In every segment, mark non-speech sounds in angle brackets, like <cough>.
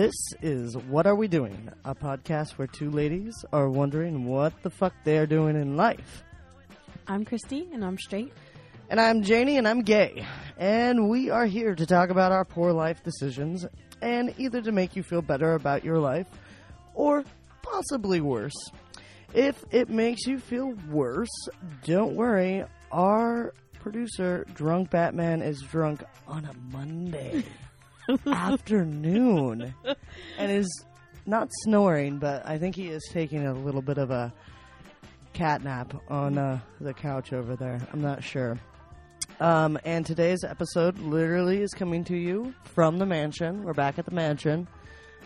This is What Are We Doing? A podcast where two ladies are wondering what the fuck they are doing in life. I'm Christy, and I'm straight. And I'm Janie, and I'm gay. And we are here to talk about our poor life decisions and either to make you feel better about your life or possibly worse. If it makes you feel worse, don't worry. Our producer, Drunk Batman, is drunk on a Monday <laughs> <laughs> afternoon and is not snoring, but I think he is taking a little bit of a cat nap on uh, the couch over there. I'm not sure. Um, and today's episode literally is coming to you from the mansion. We're back at the mansion.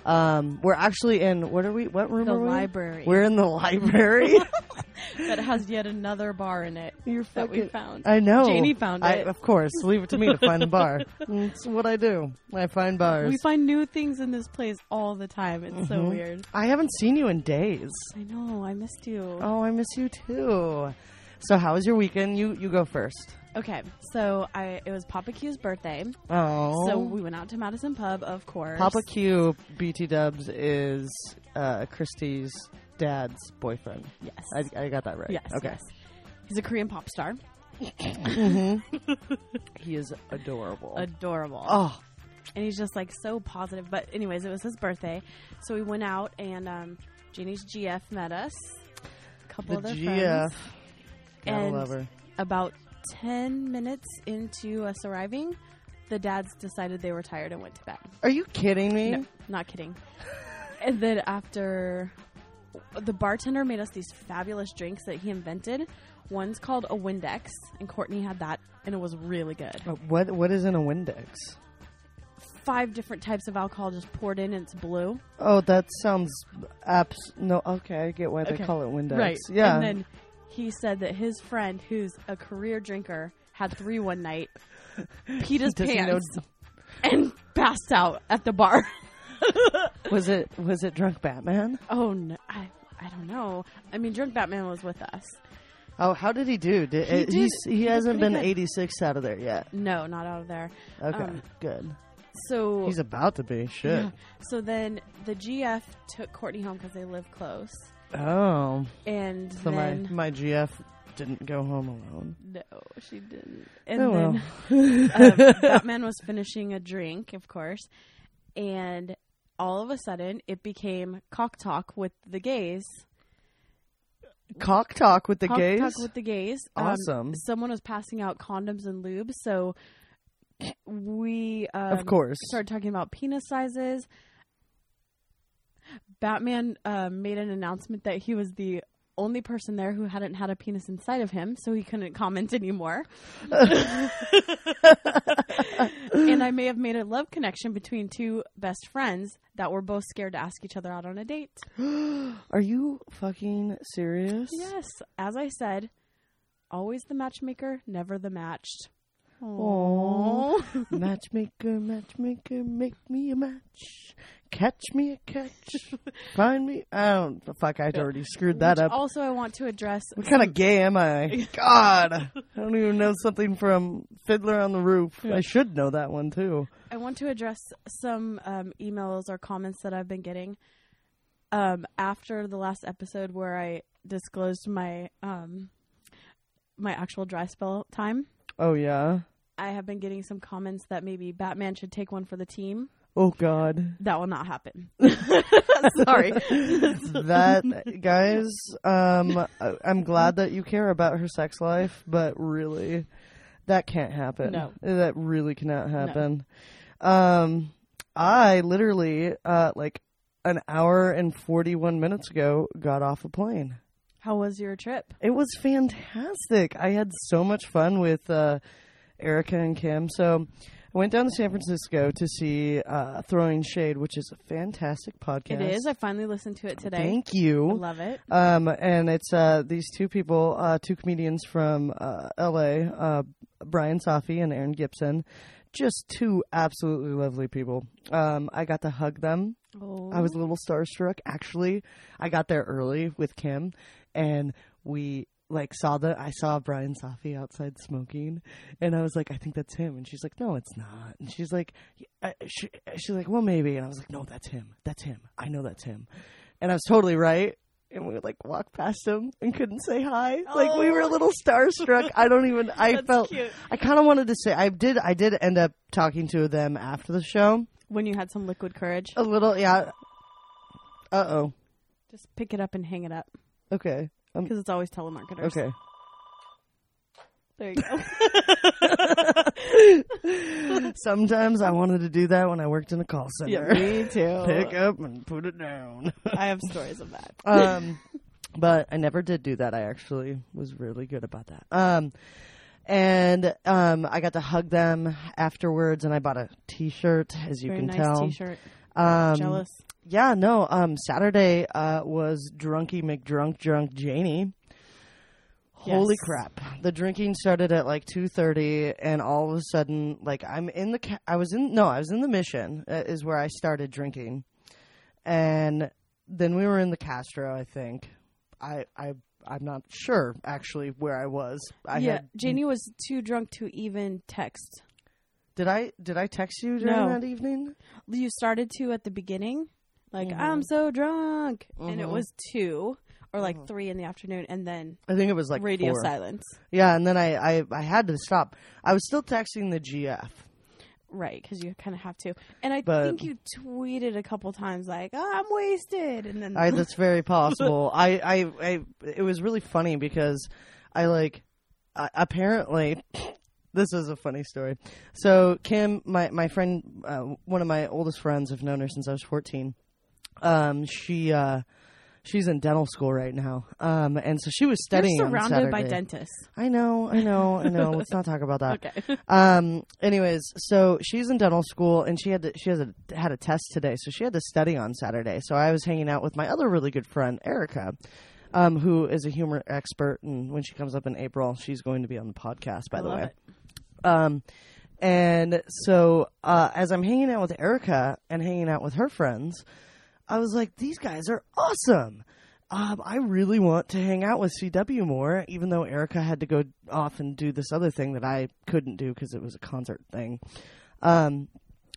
Um, we're actually in what are we? What room The are we? library. We're in the library. <laughs> <laughs> that has yet another bar in it You're that we found. I know. Janie found I, it. of course, leave it to me to find the bar. <laughs> It's what I do. I find bars. we find new things in this place all the time. It's so Mhm. weird. I haven't seen you in days. I know. I missed you. Oh, I miss you too. So, how was your weekend? You you go first. Okay, so I it was Papa Q's birthday, Oh, so we went out to Madison Pub, of course. Papa Q, BT Dubs is uh, Christie's dad's boyfriend. Yes. I, I got that right. yes. Okay. Yes. He's a Korean pop star. <laughs> He is adorable. Adorable. oh, and he's just like so positive. But anyways, it was his birthday, so we went out and um, Janie's GF met us. A couple the of their GF. friends. Gotta And- love her. About ten minutes into us arriving, the dads decided they were tired and went to bed. Are you kidding me? No, not kidding. <laughs> and then after the bartender made us these fabulous drinks that he invented. One's called a Windex, and Courtney had that, and it was really good. Uh, What what is in a Windex? Five different types of alcohol just poured in, and it's blue. Oh, that sounds abs. No, okay, I get why they call it Windex. Right. Yeah. And then he said that his friend, who's a career drinker, had three one night, peed his <laughs> he know- pants, and passed out at the bar. <laughs> was it was it drunk Batman? oh no, I I don't know. I mean, drunk Batman was with us. Oh, how did he do? Did, He uh, did- he's, he, he hasn't been good. 86 out of there yet. No, not out of there. Okay, Um, good. So He's about to be. Shit. Yeah. So then the GF took Courtney home because they live close, Oh, and so then my my GF didn't go home alone. no, she didn't. And oh well. then <laughs> um, Batman was finishing a drink, of course, and all of a sudden it became cock talk with the gays. Cock talk with the cock gays. talk with the gays. Um, Awesome. someone was passing out condoms and lube, so we um, of course. started talking about penis sizes. Batman um, made an announcement that he was the only person there who hadn't had a penis inside of him, so he couldn't comment <laughs> anymore. <laughs> and I may have made a love connection between two best friends that were both scared to ask each other out on a date. <gasps> Are you fucking serious? Yes, as I said, always the matchmaker, never the matched. Aw. Aww. <laughs> matchmaker, matchmaker, make me a match. Catch me a catch. Find me. I don't. Fuck, I already screwed that Which up. Also, I want to address What kind of gay am I? <laughs> God, I don't even know something from Fiddler on the Roof. I should know that one too. I want to address some um, emails or comments that I've been getting um, after the last episode where I disclosed my um, my actual dry spell time. Oh yeah. I have been getting some comments that maybe Batman should take one for the team. Oh God. That will not happen. <laughs> Sorry. <laughs> that guys. Um, I'm glad that you care about her sex life, but really, that can't happen. No. that really cannot happen. Um, I literally, uh, like an hour and 41 minutes ago, got off a plane. How was your trip? It was fantastic. I had so much fun with uh, Erica and Kim. So I went down to San Francisco to see uh, Throwing Shade, which is a fantastic podcast. It is. I finally listened to it today. Thank I you. love it. Um, and it's uh, these two people, uh, two comedians from uh, L.A., uh, Bryan Safi and Erin Gibson. Just two absolutely lovely people. Um, I got to hug them. Oh. I was a little starstruck. Actually, I got there early with Kim, and we like saw the I saw Bryan Safi outside smoking, and I was like, I think that's him. And she's like, No, it's not. And she's like, "Yeah, uh, she, she's like, Well, maybe. And I was like, No, that's him. That's him. I know that's him. And I was totally right. And we like walked past him and couldn't say hi. Like we were a Oh. little starstruck. I don't even. I <laughs> felt. cute. I kind of wanted to say. I did. I did end up talking to them after the show. When you had some liquid courage, A little. Yeah. Uh oh. just pick it up and hang it up Okay. Um, because it's always telemarketers. okay. There you go. <laughs> Sometimes I wanted to do that when I worked in a call center. Yeah, me too. Pick up and put it down. <laughs> I have stories of that. <laughs> um, but I never did do that. I actually was really good about that. Um, and um, I got to hug them afterwards, and I bought a T-shirt, as you Very can nice tell. T-shirt. Um, Jealous. Yeah, no. Um, Saturday uh, was Drunky McDrunk Drunk Janie. Holy Yes. crap! The drinking started at like two thirty, and all of a sudden, like I'm in the. Ca- I was in no, I was in the Mission uh, is where I started drinking, and then we were in the Castro. I think. I I I'm not sure actually where I was. I yeah, had, Janie was too drunk to even text. Did I did I text you during No. that evening? You started to at the beginning, like Mhm. I'm so drunk, and it Mhm. was two or like Mhm. three in the afternoon, and then I think it was like radio four. silence. Yeah, and then I, I I had to stop. I was still texting the GF. Right, because you kind of have to. And I But- think you tweeted a couple times like, oh, "I'm wasted," and then I, that's very possible. <laughs> I, I, I, it was really funny because I like, uh, apparently, this is a funny story. So Kim, my my friend, uh, one of my oldest friends, I've known her since I was fourteen. Um, she, uh, she's in dental school right now. Um, and so she was studying. you're surrounded by dentists. I know, I know, I know. <laughs> Let's not talk about that. Okay. Um. Anyways, so she's in dental school, and she had to, she has a, had a test today, so she had to study on Saturday. So I was hanging out with my other really good friend Erica, um, who is a humor expert, and when she comes up in April, she's going to be on the podcast. By I the way, it. um, and so uh, as I'm hanging out with Erica and hanging out with her friends, I was like, these guys are awesome. Um, I really want to hang out with CW more, even though Erica had to go off and do this other thing that I couldn't do because it was a concert thing. Um,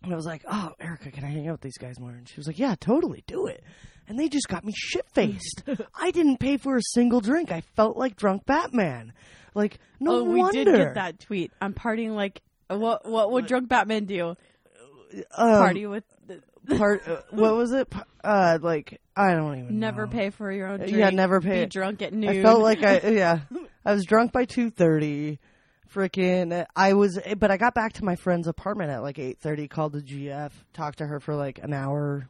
and I was like, oh, Erica, can I hang out with these guys more? And she was like, yeah, totally, do it. And they just got me shit faced. <laughs> I didn't pay for a single drink. I felt like drunk Batman. Like, no oh, we wonder. did get that tweet. I'm partying like what? What would drunk Batman do? Um, Party with part <laughs> uh, what was it uh like i don't even never know. pay for your own drink. yeah never pay Be drunk at noon. i felt like i yeah <laughs> i was drunk by 2.30 freaking i was but i got back to my friend's apartment at like 8.30 called the gf talked to her for like an hour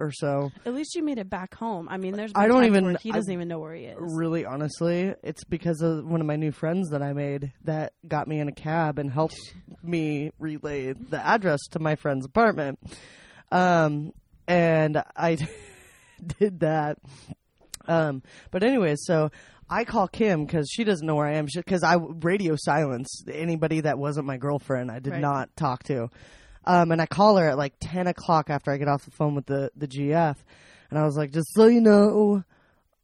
or so At least you made it back home. I mean, there's I don't even- he doesn't even know where he is. really honestly it's because of one of my new friends that i made that got me in a cab and helped <laughs> me relay the address to my friend's apartment um and i <laughs> did that um but anyway, so i call kim because she doesn't know where i am because i radio silence anybody that wasn't my girlfriend i did Right. not talk to um and i call her at like 10 o'clock after i get off the phone with the the gf and i was like just so you know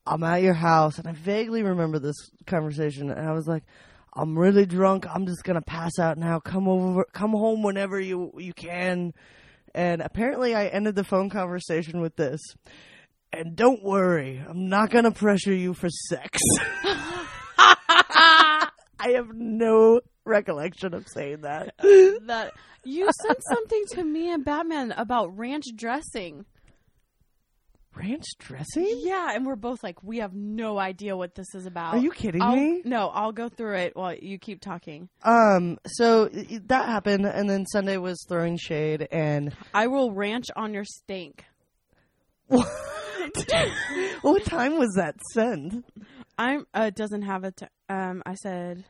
I'm at your house, and I vaguely remember this conversation, and I was like, "I'm really drunk. I'm just gonna pass out now. Come over, come home whenever you you can." And apparently, I ended the phone conversation with this. And don't worry, I'm not gonna pressure you for sex. <laughs> I have no recollection of saying that. that you sent something to me and Batman about ranch dressing. Ranch dressing? Yeah, and we're both like, we have no idea what this is about. Are you kidding I'll- me? No, I'll go through it while you keep talking. Um, so that happened, and then Sunday was throwing shade, and I will ranch on your stink. What? <laughs> what time was that send? I'm. Uh, doesn't have a. T- um, I said,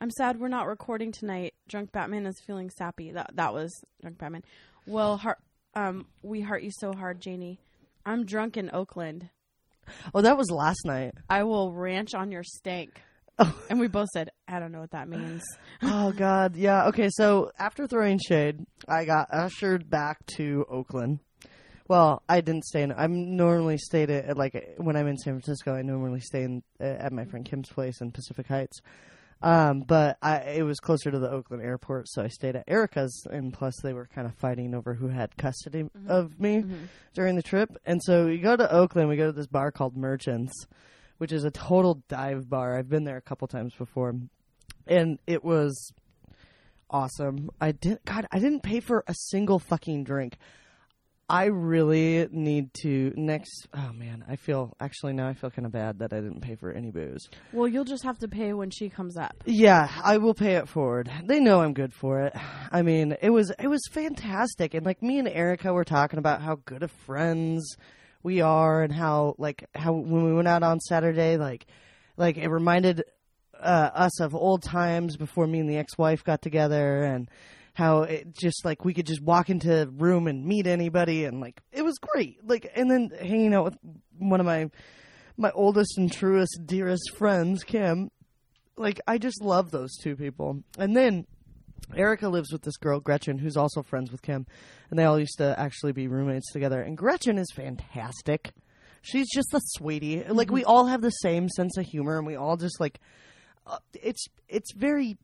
I'm sad we're not recording tonight. Drunk Batman is feeling sappy. That that was Drunk Batman. Well, heart. Um, we heart you so hard, Janie. I'm drunk in Oakland. Oh, that was last night. I will ranch on your stank. Oh. And we both said, I don't know what that means. <laughs> Oh God, yeah. Okay, so after throwing shade, I got ushered back to Oakland, Well, I didn't stay in. I'm normally stayed at like when I'm in San Francisco. I normally stay in at my friend Kim's place in Pacific Heights. Um, but I it was closer to the Oakland airport, so I stayed at Erica's, and plus they were kind of fighting over who had custody of me during the trip. And so we go to Oakland. We go to this bar called Merchants, which is a total dive bar. I've been there a couple times before, and it was awesome. I did God, I didn't pay for a single fucking drink. I really need to next. Oh man, I feel actually now I feel kind of bad that I didn't pay for any booze. Well, you'll just have to pay when she comes up. Yeah, I will pay it forward. They know I'm good for it. I mean, it was it was fantastic, and like me and Erica were talking about how good of friends we are, and how like how when we went out on Saturday, like like it reminded uh, us of old times before me and the ex-wife got together, and how it just like we could just walk into a room and meet anybody, and like it was great. Like and then hanging out with one of my my oldest and truest, dearest friends, Kim like I just love those two people. And then Erica lives with this girl Gretchen, who's also friends with Kim, and they all used to actually be roommates together. And Gretchen is fantastic. She's just a sweetie. Like we all have the same sense of humor, and we all just like uh, it's it's very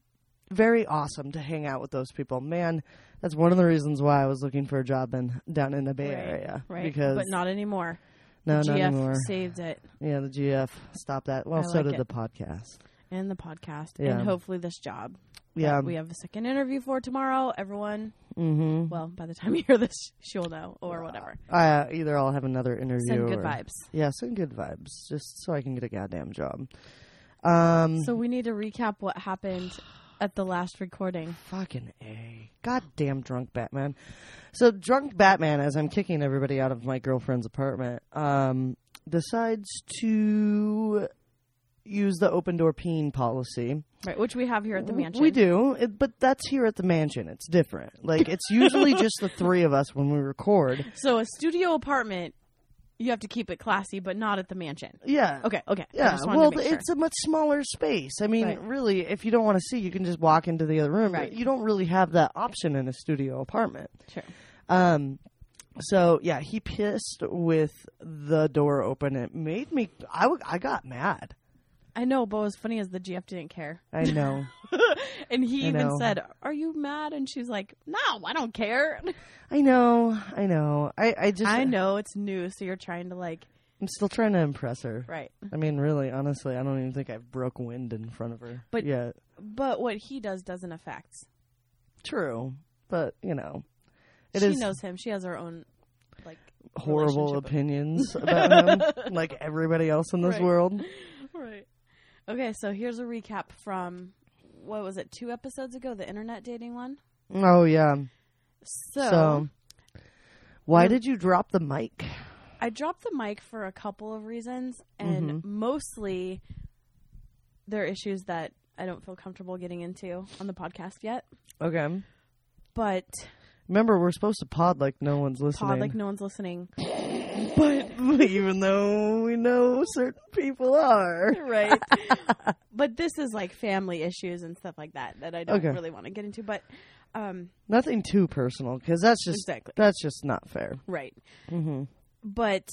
very awesome to hang out with those people. Man, that's one of the reasons why I was looking for a job in down in the Bay Right, Area. Right. Because but not anymore. no, the not GF anymore. saved it Yeah, the GF stopped that. Well, I so like did it. the podcast. and the podcast Yeah. and hopefully this job. Yeah. we have a second interview for tomorrow. Everyone, Mm-hmm. well, by the time <laughs> you hear this, she'll know or whatever. I uh, either I'll have another interview. Send good or- vibes. Yeah, send good vibes, just so I can get a goddamn job. Um, So we need to recap what happened at the last recording. fucking a goddamn drunk Batman. So drunk Batman, as I'm kicking everybody out of my girlfriend's apartment, um, decides to use the open door peeing policy. Right, which we have here at the mansion. We do, it, but that's here at the mansion. It's different. Like it's usually <laughs> just the three of us when we record. So a studio apartment, you have to keep it classy, but not at the mansion. Yeah. Okay, okay. Yeah, well, to make sure. it's a much smaller space. I mean, Right. really, if you don't want to see, you can just walk into the other room. Right. You don't really have that option in a studio apartment. Sure. Um, so yeah, he pissed with the door open. It made me. I, w- I got mad. I know, but what's funny is the GF didn't care. I know. <laughs> and he I even know. said, Are you mad? And she's like, No, I don't care. <laughs> I know. I know. I, I just. I know it's new, so you're trying to like I'm still trying to impress her. right. I mean, really, honestly, I don't even think I've broke wind in front of her. But- yeah, But what he does doesn't affect. true. But you know, it she is knows him. She has her own like horrible opinions <laughs> about him, like everybody else in this Right. world. Right. Okay, so here's a recap from what was it, two episodes ago, the internet dating one? Oh yeah. So, So, why did you drop the mic? I dropped the mic for a couple of reasons, and Mhm. mostly there are issues that I don't feel comfortable getting into on the podcast yet. Okay. But Remember, we're supposed to pod like no one's listening. pod like no one's listening. But even though we know certain people are. <laughs> right. <laughs> but this is like family issues and stuff like that that I don't Okay. really want to get into. But um, Nothing too personal, because that's just exactly that's just not fair. right. hmm But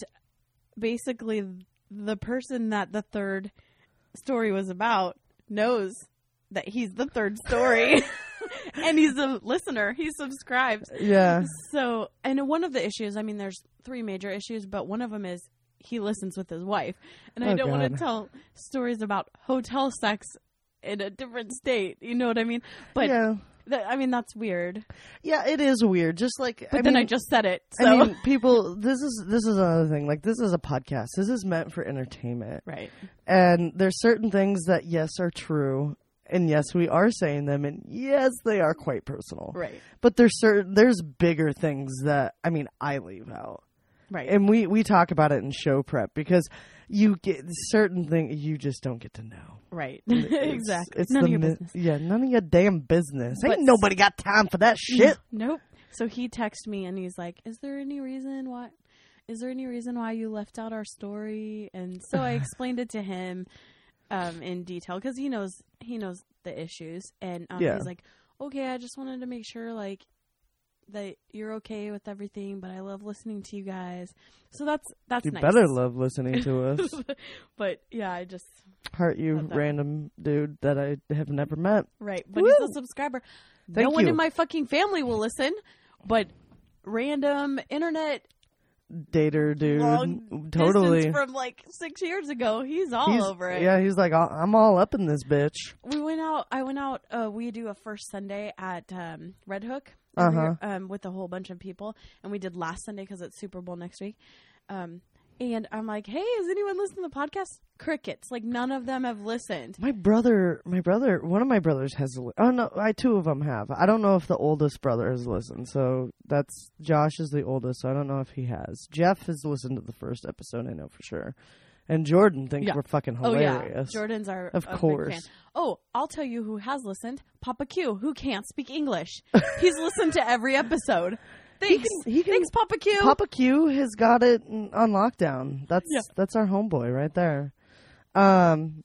basically, the person that the third story was about knows that he's the third story. <laughs> <laughs> and he's a listener. He subscribes. Yeah. So, and one of the issues, I mean, there's three major issues, but one of them is he listens with his wife. And I Oh, don't want to tell stories about hotel sex in a different state. You know what I mean? But yeah. th- I mean, that's weird. Yeah, it is weird. Just like But I then mean, I just said it. So. I mean, <laughs> people. This is this is another thing. Like this is a podcast. This is meant for entertainment. right. And there's certain things that yes are true, and yes we are saying them, and yes they are quite personal. Right. But there's certain there's bigger things that I mean I leave out, Right. and we we talk about it in show prep because you get certain things you just don't get to know. right. <laughs> It's- exactly. It's None of your mi- business. Yeah, none of your damn business. But- Ain't nobody got time for that mm-hmm. shit. Nope. So he texted me and he's like, "Is there any reason why? Is there any reason why you left out our story?" And so I <sighs> explained it to him um, in detail because he knows he knows the issues, and um, Yeah. he's like, "Okay, I just wanted to make sure like that you're okay with everything, but I love listening to you guys. So that's that's You nice. better love listening to us. <laughs> but yeah, I just Heart you, random dude that I have never met. right. But he's a subscriber. Thank no one in my fucking family will listen, but random internet Dater dude. long totally. from like six years ago. He's all He's- over it. Yeah, he's like, "I- I'm all up in this bitch. we went out. I went out. Uh, we do a first Sunday at um, Red Hook Uh-huh. um, with a whole bunch of people, and we did last Sunday because it's Super Bowl next week. Um, and I'm like, hey, has anyone listened to the podcast? Crickets. Like none of them have listened. My brother, my brother, one of my brothers has. Li- oh no, I two of them have. I don't know if the oldest brother has listened. So that's Josh is the oldest. So I don't know if he has. Jeff has listened to the first episode. I know for sure. And Jordan thinks Yeah. we're fucking hilarious. Oh yeah. Jordan's our Of course. Oh, I'll tell you who has listened. Papa Q, who can't speak English. <laughs> He's listened to every episode. Thanks, can- he can- thanks, Papa Q. Papa Q has got it on lockdown. That's Yeah. that's our homeboy right there. Um,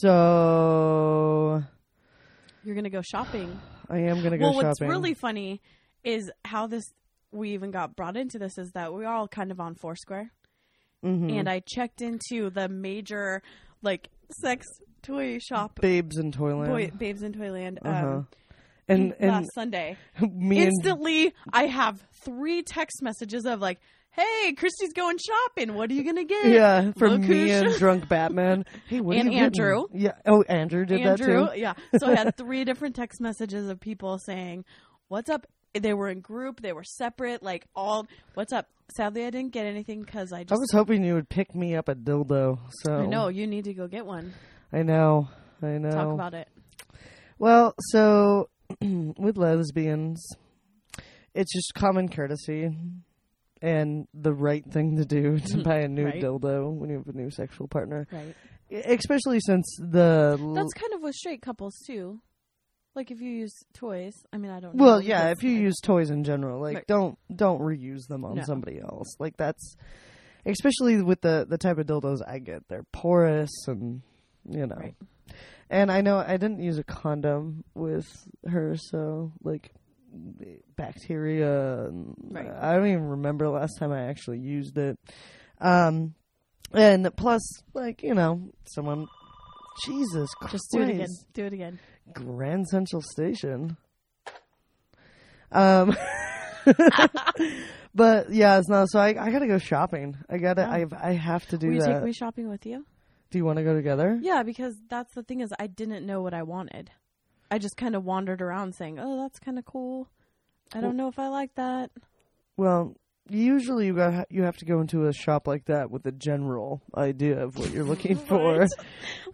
so You're gonna go shopping. I am gonna go well, shopping. what's really funny is how this we even got brought into this is that we're all kind of on Foursquare, Mhm. and I checked into the major like sex toy shop, babes in Toyland. boy, Babes in Toyland. Uh-huh. Um, and and last Sunday, <laughs> me and instantly I have three text messages of like, "Hey, Christy's going shopping. What are you gonna get?" Yeah, from Look me and <laughs> drunk Batman. Hey, what are And you getting? Andrew. Yeah. Oh, Andrew did Andrew, that too. Andrew, yeah. So I had <laughs> three different text messages of people saying, "What's up?" They were in group, they were separate, like all. What's up? Sadly, I didn't get anything because I I was hoping you would pick me up a dildo. So I know you need to go get one. I know. I know. Talk about it. Well, so <clears throat> with lesbians, it's just common courtesy and the right thing to do to <laughs> buy a new Right. dildo when you have a new sexual partner. Right. Especially since the That's kind of with straight couples too. Like if you use toys. I mean, I don't. know well, yeah. If you like, use toys in general, like Right. don't don't reuse them on No. somebody else. Like that's especially with the the type of dildos I get. They're porous and you know. Right. And I know I didn't use a condom with her, so like bacteria. Right. I don't even remember the last time I actually used it. Um, and plus, like you know, someone. Jesus Christ! just do it again. Do it again. Grand Central Station. Um, <laughs> but yeah, it's not. So I, I gotta go shopping. I gotta. Oh. I I have to do Will you that. take me shopping with you? do you want to go together? Yeah, because that's the thing is I didn't know what I wanted. I just kind of wandered around saying, "Oh, that's kind of cool." I don't know if I like that. Well, usually you got you have to go into a shop like that with a general idea of what you're looking <laughs> for.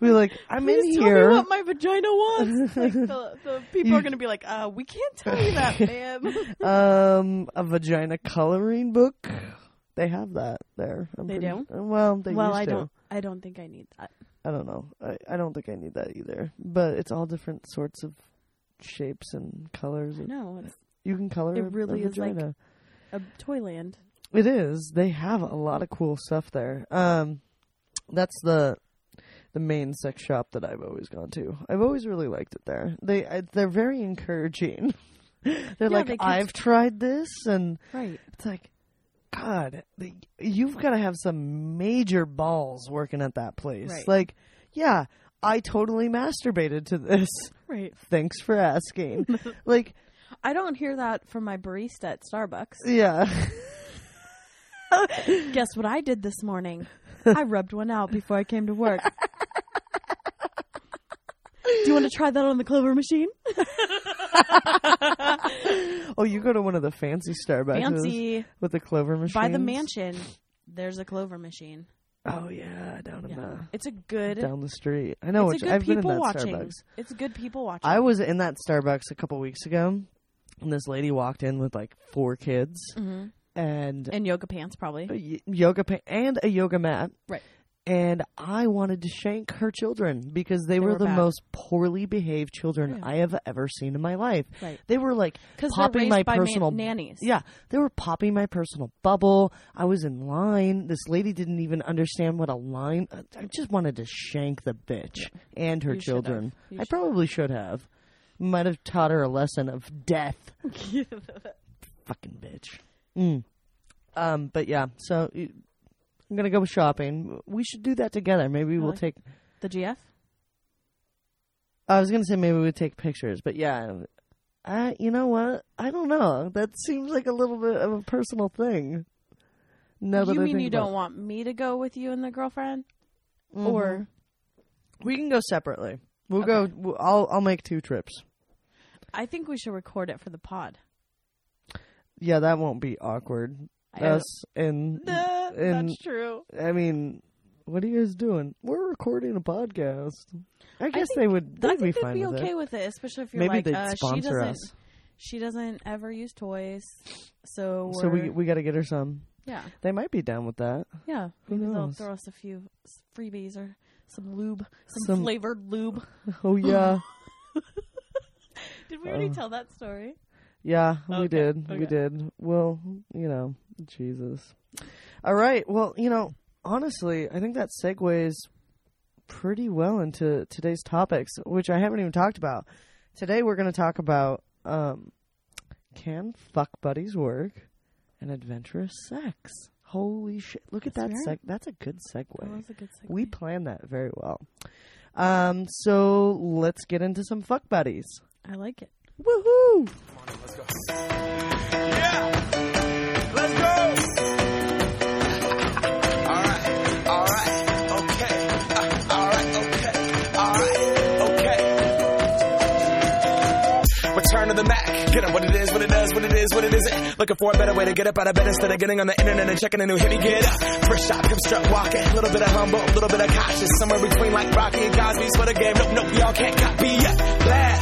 Be like, I'm Please in tell here. me what my vagina wants. <laughs> like the, the people You- are going to be like, "Uh, we can't tell you that, <laughs> ma'am." um, a vagina coloring book. They have that there. I'm They pretty- do? Well, they well, I to. don't. I don't think I need that. I don't know. I, I don't think I need that either. But it's all different sorts of shapes and colors. No, You can color It really a is like- a Toyland. It is. They have a lot of cool stuff there. Um, that's the the main sex shop that I've always gone to. I've always really liked it there. They I, they're very encouraging. <laughs> they're like, they I've tried this, and Right. it's like, God, the, you've got to have some major balls working at that place. Right. Like, yeah, I totally masturbated to this. <laughs> Right. Thanks for asking. <laughs> like, I don't hear that from my barista at Starbucks. yeah. <laughs> Guess what I did this morning? I rubbed one out before I came to work. Do you want to try that on the Clover machine? <laughs> oh, you go to one of the fancy Starbucks Fancy. with the Clover machine. By the mansion, there's a Clover machine. Oh yeah, down in Yeah. It's a good. the down the street. I know. it's Which a good I've been in people that watching. Starbucks. It's good people watching. I was in that Starbucks a couple weeks ago, and this lady walked in with like four kids hmm and And yoga pants, probably. a y- yoga pa- and a yoga mat. Right. And I wanted to shank her children because they, were, were the bad. most poorly behaved children Yeah. I have ever seen in my life. Right. They were like popping my man- personal nannies. Yeah, they were popping my personal bubble. I was in line. This lady didn't even understand what a line. I just wanted to shank the bitch and her You children. I probably should have. Might have taught her a lesson of death. <laughs> Fucking bitch. Mm. Um, but yeah, so I'm gonna go shopping. We should do that together. Maybe we'll Really? take. the GF. I was gonna say maybe we would take pictures, but yeah, I. You know what? I don't know. That seems like a little bit of a personal thing. Now that you I mean think you about don't want me to go with you and the girlfriend. Mhm. or we can go separately. We'll go. I'll I'll make two trips. I think we should record it for the pod. Yeah, that won't be awkward. I- Us and Nah, and that's true. I mean, what are you guys doing? We're recording a podcast. I guess think- they would. They'd I be think they'd fine be with okay it. with it, especially if you're Maybe like, they'd uh, she doesn't. us. She doesn't ever use toys, so So we we're- got to get her some. yeah They might be down with that. yeah Who maybe they'll knows? throw us a few freebies or some lube, some, Some- flavored lube. <laughs> Oh yeah, <laughs> Did we already Uh, tell that story? Yeah. We Okay, did. We did. Well, you know, Jesus. All right. Well, you know, honestly, I think that segues pretty well into today's topics, which I haven't even talked about. Today we're going to talk about um, can fuck buddies work and adventurous sex. Holy shit! Look at that That's seg. That's a good segue. That was a good segue. We planned that very well. Um, so let's get into some fuck buddies. I like it. Woohoo! Yeah. Let's go. all right. All right. Okay. All right. Okay. All right. Okay. Return to the Mac. Get up what it is, what it does, what it is, what it isn't. Looking for a better way to get up out of bed instead of getting on the internet and checking a new hit. Me get up. First shot, come strut walking. A little bit of humble, a little bit of cautious. Somewhere between like Rocky and Cosby's for the game. Nope, nope, y'all can't copy yet. Moonwalking,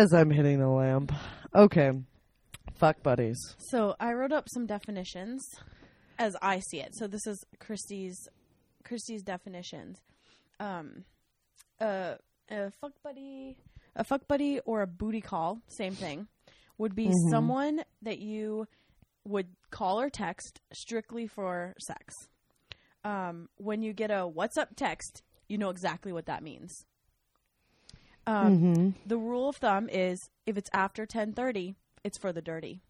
As I'm hitting the lamp. Okay. Fuck buddies. So I wrote up some definitions as I see it. So this is Christie's Christie's definitions. Um, uh, a fuck buddy, a fuck buddy, or a booty call, same thing, would be someone that you would call or text strictly for sex. Um, when you get a "What's up?" text, you know exactly what that means. Um, The rule of thumb is if it's after ten thirty, it's for the dirty.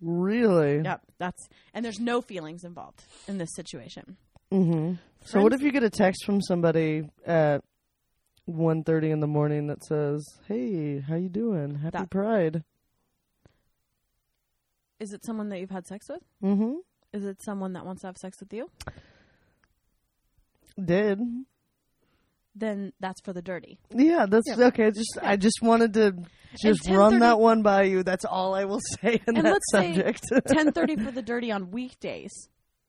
Really? Yep, that's and there's no feelings involved in this situation. Mm-hmm. So what if you get a text from somebody at 1.30 in the morning that says, "Hey, how you doing? Happy That- Pride." Is it someone that you've had sex with? Mm-hmm. Is it someone that wants to have sex with you? Did. Then that's for the dirty. Yeah, that's Yeah. okay. Just I just wanted to just run that one by you. That's all I will say in And that let's subject. <laughs> Ten thirty for the dirty on weekdays.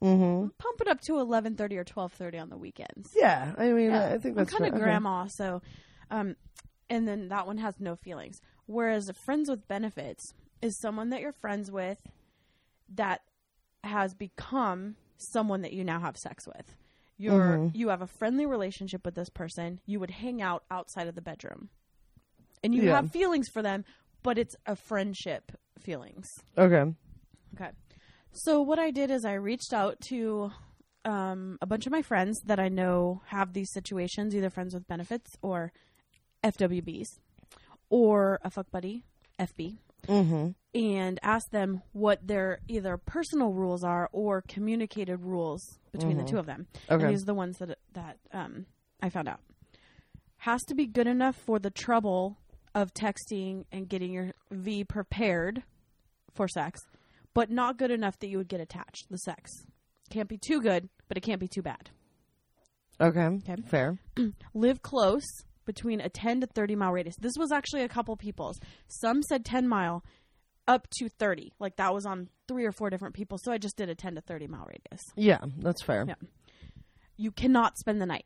mm-hmm. Pump it up to eleven thirty or twelve thirty on the weekends. Yeah, I mean, Yeah, I think I'm that's kind of fair. Okay. grandma, so um, and then that one has no feelings. Whereas friends with benefits is someone that you're friends with that has become someone that you now have sex with. You're Mhm. you have a friendly relationship with this person. You would hang out outside of the bedroom, and you Yeah. have feelings for them, but it's a friendship feelings. Okay. Okay. So what I did is I reached out to um, a bunch of my friends that I know have these situations, either friends with benefits or FWBs, or a fuck buddy, FB. Mm-hmm. and ask them what their either personal rules are or communicated rules between the two of them. Okay. And these are the ones that that um, I found out. Has to be good enough for the trouble of texting and getting your V prepared for sex, but not good enough that you would get attached. The sex can't be too good, but it can't be too bad. Okay. Okay. Fair. <clears throat> Live close between a 10 to 30 mile radius. This was actually a couple people's. Some said 10 mile up to 30. Like that was on three or four different people. So I just did a 10 to 30 mile radius. Yeah, that's fair. Yeah. You cannot spend the night.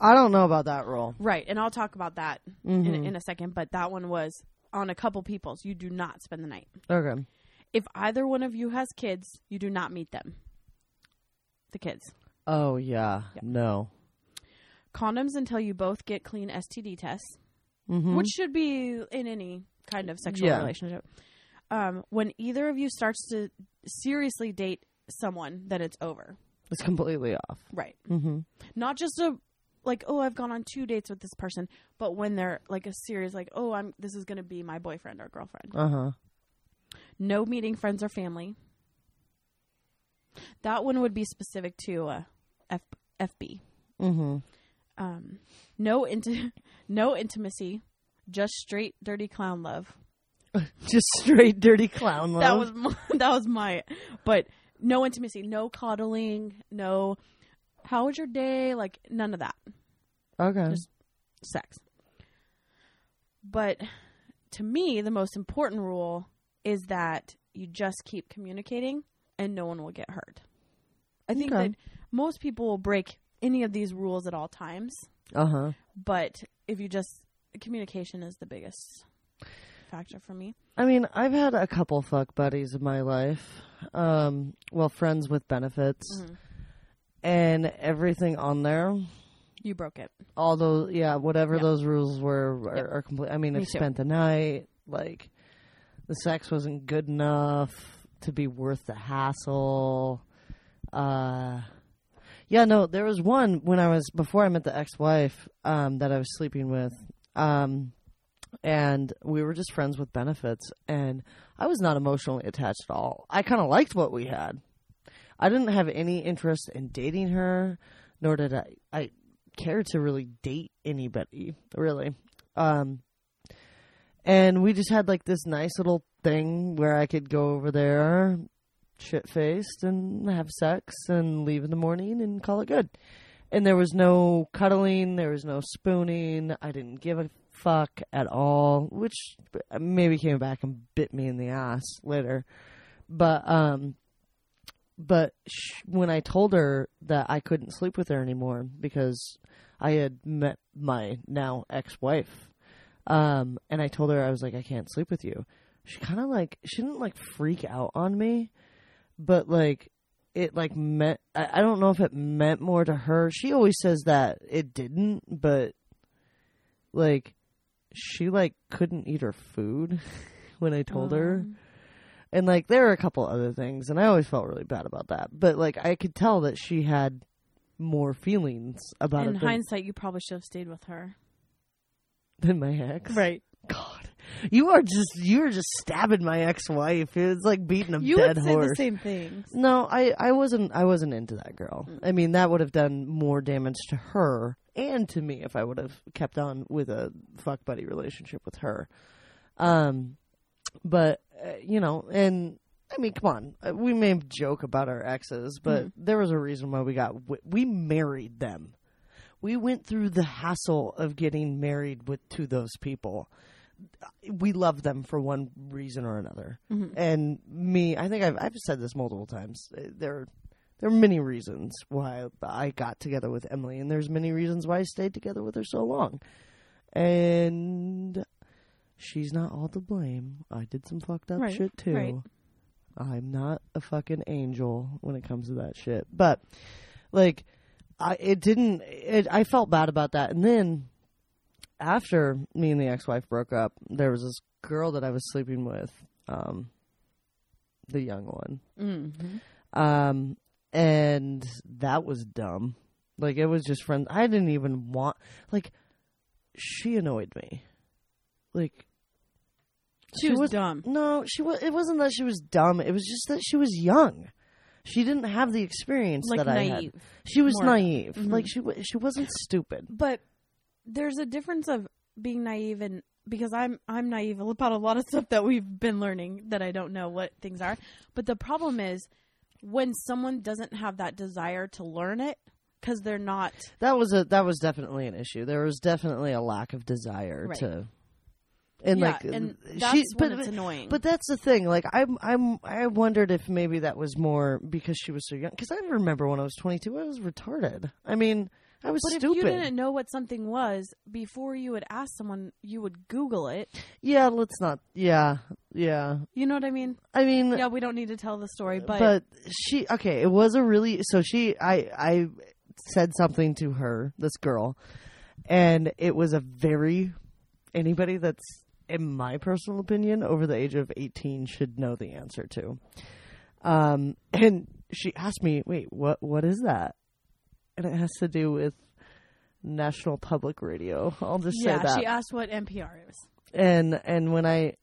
I don't know about that rule. Right. And I'll talk about that in, mm-hmm. in a second. But that one was on a couple people's. You do not spend the night. Okay. If either one of you has kids, you do not meet them. The kids. Oh yeah. No. Condoms until you both get clean STD tests, Mm-hmm. which should be in any kind of sexual Yeah. relationship. Um, when either of you starts to seriously date someone, then it's over. It's completely off. Right. Mm-hmm. Not just a like, oh, I've gone on two dates with this person, but when they're like a serious, like, oh, I'm this is going to be my boyfriend or girlfriend. Uh huh. No meeting friends or family. That one would be specific to uh, F- FB. Mm-hmm. Um, no inti- <laughs> no intimacy, just straight dirty clown love. <laughs> Just straight dirty clown love. That was <laughs> my, that was my, but no intimacy, no coddling, no. How was your day? Like none of that. okay. just- sex. But to me, the most important rule is that you just keep communicating and no one will get hurt. I think Okay. that most people will break any of these rules at all times, Uh huh. but if you just communication is the biggest factor for me. I mean, I've had a couple fuck buddies in my life. Um, well, friends with benefits, Mm-hmm. and everything on there. You broke it. All those, yeah, whatever Yep. those rules were, are, Yep. are complete. I mean, Me I spent the night. Like, the sex wasn't good enough to be worth the hassle. Uh, yeah, no, there was one when I was before I met the ex-wife um, that I was sleeping with, um, and we were just friends with benefits, and I was not emotionally attached at all. I kind of liked what we had. I didn't have any interest in dating her, nor did I I care to really date anybody really. Um, and we just had like this nice little thing where I could go over there, shit faced, and have sex, and leave in the morning and call it good. And there was no cuddling, there was no spooning. I didn't give a fuck at all, which maybe came back and bit me in the ass later. But um, but when I told her that I couldn't sleep with her anymore because I had met my now ex-wife, um, and I told her I was like, I can't sleep with you. She kind of like she didn't like freak out on me, but like it like meant I, I don't know if it meant more to her. She always says that it didn't, but like she like couldn't eat her food <laughs> when I told her. Um, And like there were a couple other things and I always felt really bad about that. But like I could tell that she had more feelings about in it than, hindsight, you probably should have stayed with her. than my ex. Right. God. You are just you're just stabbing my ex wife. It's like beating a You dead would say horse. the same things. No, I, I wasn't I wasn't into that girl. Mm. I mean, that would have done more damage to her and to me if I would have kept on with a fuck buddy relationship with her. Um, but uh, you know, and I mean, come on, uh, we may joke about our exes, but Mm-hmm. there was a reason why we got we married them. We went through the hassle of getting married with to those people. We love them for one reason or another. Mm-hmm. And me, I think I've I've said this multiple times. Uh, There there are many reasons why I got together with Emily, and there's many reasons why I stayed together with her so long. And she's not all to blame. I did some fucked up Right, shit too. right. I'm not a fucking angel when it comes to that shit. But like I it didn't it I felt bad about that. And then after me and the ex-wife broke up, there was this girl that I was sleeping with um the young one. Mm-hmm. Um, and that was dumb. Like it was just friends. I didn't even want. Like she annoyed me. Like She was was dumb. No, she was. It wasn't that she was dumb. It was just that she was young. She didn't have the experience Like that I had. She was More. naive. Mhm. Like she she wasn't stupid. But there's a difference of being naive and because I'm I'm naive about a lot of stuff that we've been learning that I don't know what things are. But the problem is when someone doesn't have that desire to learn it because they're not That was a that was definitely an issue. There was definitely a lack of desire Right. to. And yeah, like and she, that's but, it's annoying. But that's the thing. Like I'm, I'm, I wondered if maybe that was more because she was so young. Because I remember when I was 22, I was retarded. I mean, I was But stupid. if you didn't know what something was before you would ask someone, you would Google it. yeah, let's not. Yeah, yeah. You know what I mean? I mean, Yeah, we don't need to tell the story, but, but, she okay. It was a really so she. I I said something to her, this girl, and it was a very anybody that's in my personal opinion over the age of 18 should know the answer to um and she asked me wait what what is that and it has to do with national public radio i'll just yeah, say that she asked what NPR is. and and when I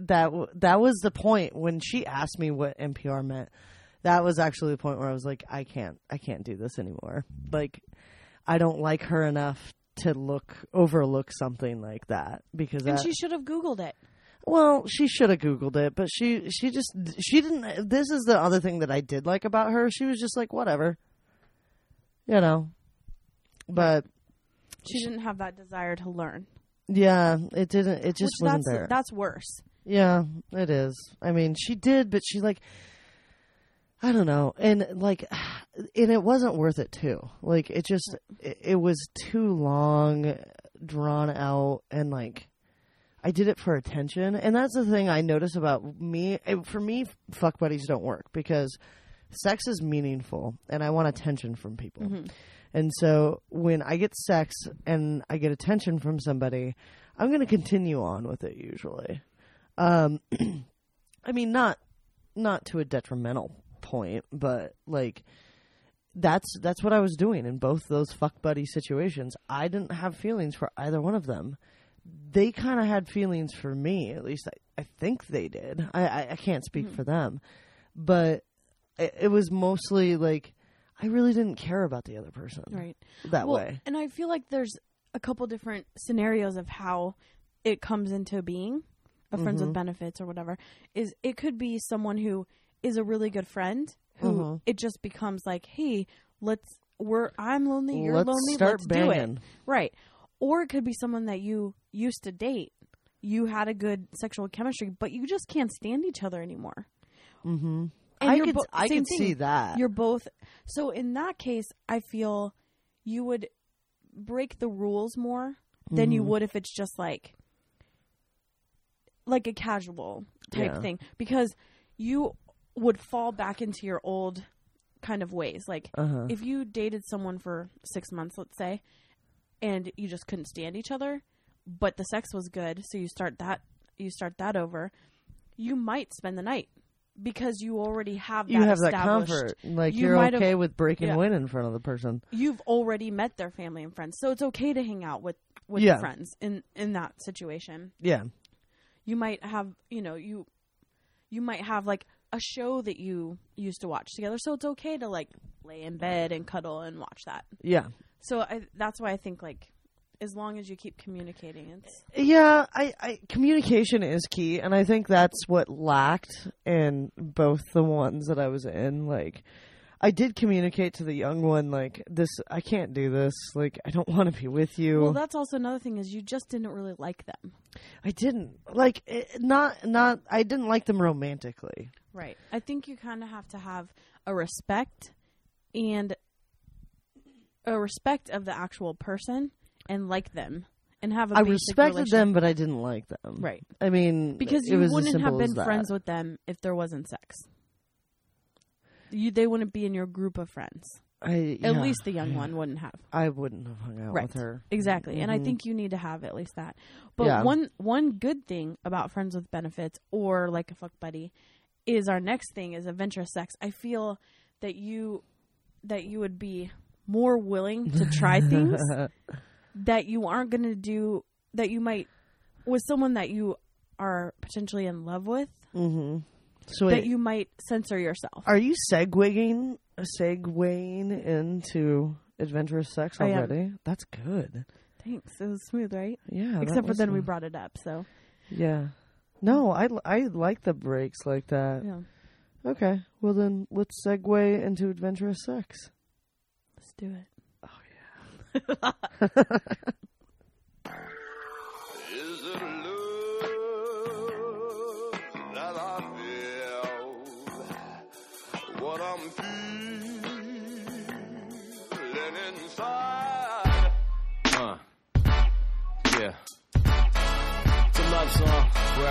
that that was the point when she asked me what NPR meant. That was actually the point where I was like, I can't, I can't do this anymore. Like, I don't like her enough to look overlook something like that because And that, she should have Googled it. well, she should have googled it, but she she just she didn't. This is the other thing that I did like about her. She was just like whatever, you know. But She didn't have that desire to learn. yeah, it didn't. It just Which wasn't that's, there. That's worse. Yeah, it is. I mean, she did, but she like I don't know. And like <sighs> and it wasn't worth it too. Like it just it, it was too long, drawn out and like I did it for attention. And that's the thing I notice about me. It- For me, fuck buddies don't work because sex is meaningful and I want attention from people. And so when I get sex and I get attention from somebody, I'm going to continue on with it usually. Um, <clears throat> I mean, not not to a detrimental point, but like that's that's what I was doing in both those fuck buddy situations. I didn't have feelings for either one of them. They kind of had feelings for me, at least I, I think they did. I, I, I can't speak for them, but it, it was mostly like I really didn't care about the other person Right. that well, way. And I feel like there's a couple different scenarios of how it comes into being a friends Mm-hmm. with benefits or whatever. Is it could be someone who is a really good friend who Mhm. it just becomes like, hey, let's we're I'm lonely, you're Let's lonely, start let's do it. Right. Or it could be someone that you used to date. You had a good sexual chemistry, but you just can't stand each other anymore. Mm-hmm. And I could bo- I could see that. You're both so in that case, I feel you would break the rules more than you Mhm. would if it's just like like a casual type Yeah. thing because you would fall back into your old kind of ways. Like uh-huh. if you dated someone for 6 months, let's say, and you just couldn't stand each other, but the sex was good, so you start that you start that over, you might spend the night because you already have that you have that comfort. Like You are okay with breaking yeah. wind in front of the person. you've already met their family and friends, so it's okay to hang out with with Yeah. your friends in in that situation. Yeah. You might have, you know, you you might have like a show that you used to watch together, so it's okay to like lay in bed and cuddle and watch that. Yeah. So I, that's why I think like as long as you keep communicating, it's Yeah, I, I communication is key and I think that's what lacked in both the ones that I was in. Like I did communicate to the young one like this I can't do this. Like I don't <laughs> want to be with you. well. That's also another thing is you just didn't really like them, I didn't. Like it, not not I didn't like them romantically. right? I think you kind of have to have a respect and a respect of the actual person and like them and have a I respected them but I didn't like them. right? I mean Because you wouldn't have been friends with them if there wasn't sex. You, they wouldn't be in your group of friends. I, At least the young one wouldn't have. I wouldn't have hung out Right. with her. Exactly. And I Mhm. think you need to have at least that. But Yeah. one one good thing about friends with benefits or like a fuck buddy is our next thing is adventurous sex. I feel that you that you would be more willing to try <laughs> things that you aren't going to do that you might with someone that you are potentially in love with Mm-hmm. So that wait, you might censor yourself. are you segueing segueing into adventurous sex already? That's good. Thanks. It was smooth, right? Yeah. Except for then we brought it up. So Yeah. No, I I like the breaks like that. yeah, Okay. Well then, let's segue into adventurous sex. let's do it.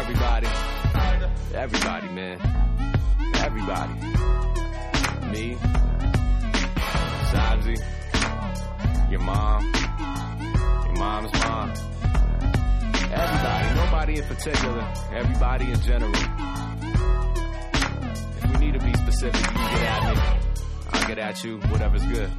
Everybody. Everybody, man. Everybody. Me. Sabzi. Your mom. Your mom's mom. Everybody. Nobody in particular. Everybody in general. If we need to be specific, you get at me. I'll get at you. Whatever's good.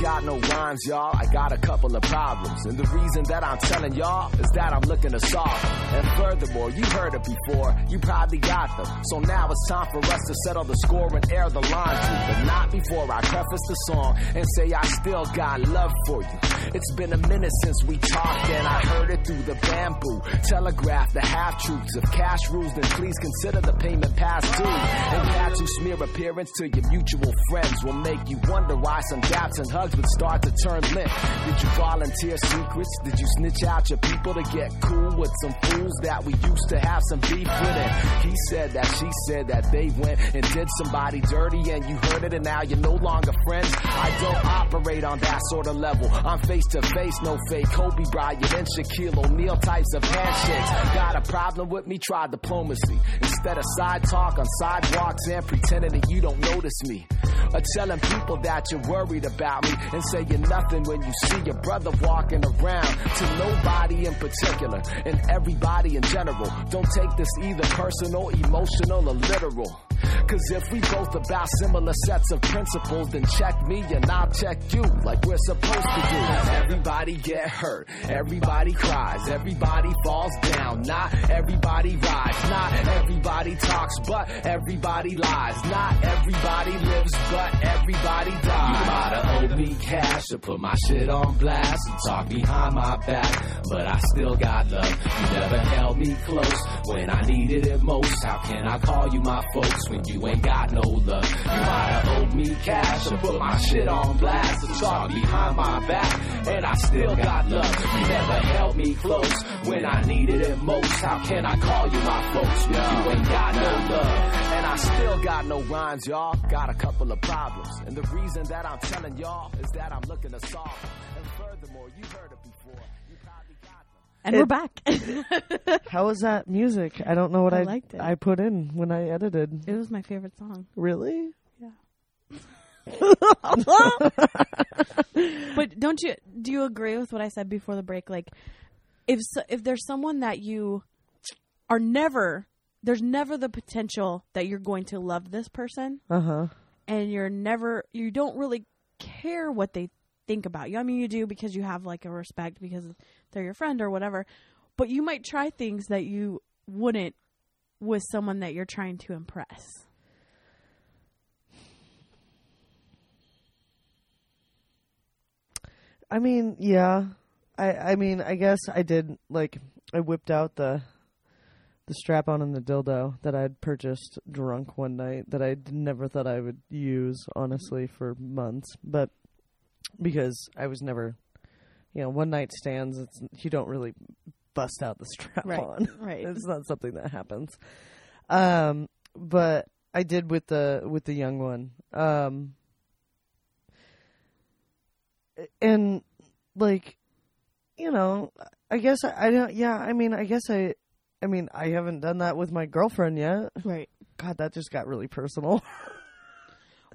Got no rhymes, y'all. I got a couple of problems. And the reason that I'm telling y'all is that I'm looking to solve them. And furthermore, you heard it before. You probably got them. So now it's time for us to settle the score and air the laundry. But not before I preface the song and say I still got love for you. It's been a minute since we talked and I heard it through the bamboo. Telegraph the half truths. If cash rules, then please consider the payment past due. And who smear appearance to your mutual friends will make you wonder why some gaps and hugs would start to turn limp. Did you volunteer secrets? Did you snitch out your people to get cool with some fools that we used to have some beef with? And he said that she said that they went and did somebody dirty and you heard it and now you're no longer friends. I don't operate on that sort of level. I'm face to face, no fake. Kobe Bryant and Shaquille O'Neal types of handshakes. Got a problem with me? Try diplomacy. Instead of side talk on sidewalks and pretending that you don't notice me. Or telling people that you're worried about me and saying nothing when you see your brother walking around to nobody in particular and everybody in general. Don't take this either personal, emotional, or literal. Cause if we both about similar sets of principles, then check me and I'll check you like we're supposed to do. Everybody get hurt, everybody cries, everybody falls down, not everybody rides, not everybody talks, but everybody lies, not everybody lives, but everybody dies. You might owed me cash to put my shit on blast and talk behind my back, but I still got love. You never held me close when I needed it most. How can I call you my folks you ain't got no love? You might have owed me cash and put my shit on blast and talk behind my back, and I still got love. You never held me close when I needed it most. How can I call you my folks you ain't got no love? And I still got no rhymes, y'all. Got a couple of problems. And the reason that I'm telling y'all is that I'm looking to solve. And furthermore, you heard it before. You probably got them. And we're back. <laughs> How was that music? I don't know what I I liked it. I put in when I edited. it was my favorite song. Really? Yeah. <laughs> but don't you do you agree with what I said before the break? Like, if so, if there's someone that you are never, there's never the potential that you're going to love this person, Uh huh. and you're never, you don't really care what they think about you. I mean, you do because you have like a respect because they're your friend or whatever. But you might try things that you wouldn't with someone that you're trying to impress. I mean, yeah. I I mean, I guess I did like I whipped out the the strap on and the dildo that I'd purchased drunk one night that I never thought I would use honestly for months, but because I was never you know, one night stands it's you don't really bust out the strap Right, on. <laughs> right. it's not something that happens. Um but I did with the with the young one. Um and like you know i guess I, I don't yeah i mean i guess i i mean i haven't done that with my girlfriend yet Right. god that just got really personal <laughs>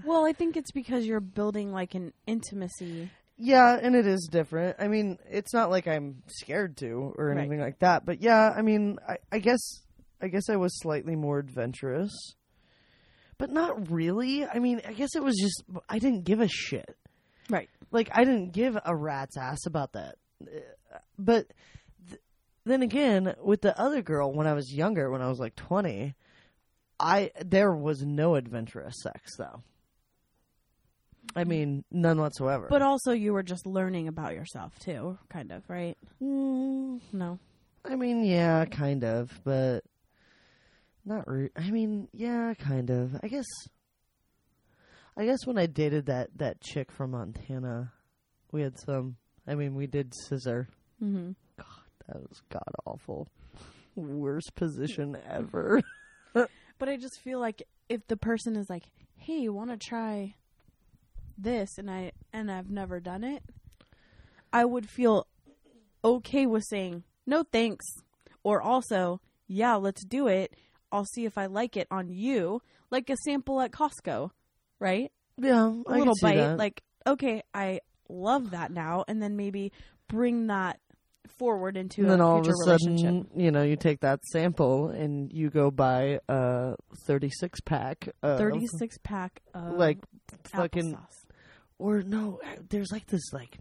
Well, I think it's because you're building like an intimacy. Yeah and it is different i mean it's not like i'm scared to or Right. anything like that but yeah i mean I, I guess i guess i was slightly more adventurous but not really i mean i guess it was just i didn't give a shit Right. like I didn't give a rat's ass about that. Uh, but th- then again, with the other girl, when I was younger, when I was like twenty, I there was no adventurous sex though. I mean, none whatsoever. But also, you were just learning about yourself too, kind of, right? Mm, No. I mean, yeah, kind of, but not. Re- I mean, yeah, kind of. I guess. I guess when I dated that that chick from Montana, we had some. I mean, we did scissor. Mm-hmm. That was god awful. Worst position ever. <laughs> But I just feel like if the person is like, "Hey, you want to try this?" and I and I've never done it, I would feel okay with saying no, thanks, or also, yeah, let's do it. I'll see if I like it on you, like a sample at Costco, right? yeah, A I little bite, that. like okay, I love that now, and then maybe bring that forward into and then a all of a sudden, relationship. you know, you take that sample and you go buy a thirty-six pack. Of, Thirty-six pack of like fucking. Or no, there's like this like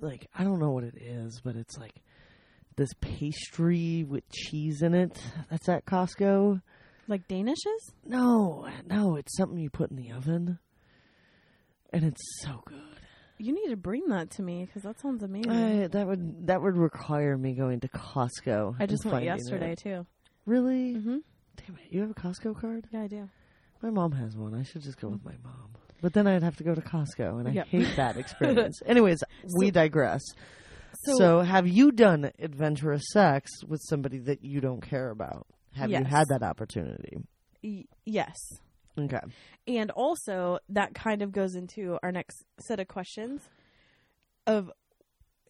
like I don't know what it is, but it's like this pastry with cheese in it. That's at Costco. like Danishes. No, no, it's something you put in the oven, and it's so good. You need to bring that to me because that sounds amazing. I, that would that would require me going to Costco. I just went yesterday it. too. Really? Mm-hmm. Damn it! You have a Costco card? Yeah, I do. My mom has one. I should just go with my mom. But then I'd have to go to Costco, and I Yep. hate that <laughs> experience. Anyways, we digress. So, So, have you done adventurous sex with somebody that you don't care about? Have you had that opportunity? y- yes, Okay. and also that kind of goes into our next set of questions: of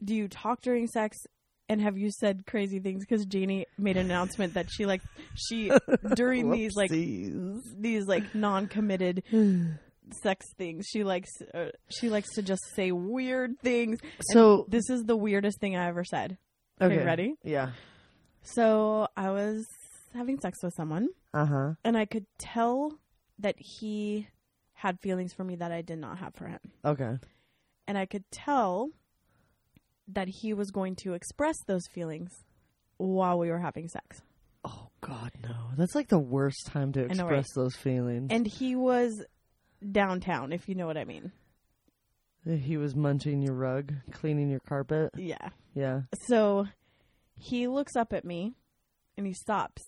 do you talk during sex? And have you said crazy things? Because Janie made an announcement that she like she <laughs> during these like these like non-committed <sighs> <sighs> sex things she likes uh, she likes to just say weird things And So this is the weirdest thing i ever said Okay, okay, ready? Yeah. so i was having sex with someone Uh huh. and i could tell that he had feelings for me that i did not have for him Okay. and i could tell that he was going to express those feelings while we were having sex Oh God, no! That's like the worst time to know, express right? those feelings. and he was downtown if you know what i mean he was munching your rug, cleaning your carpet. yeah Yeah. So he looks up at me and he stops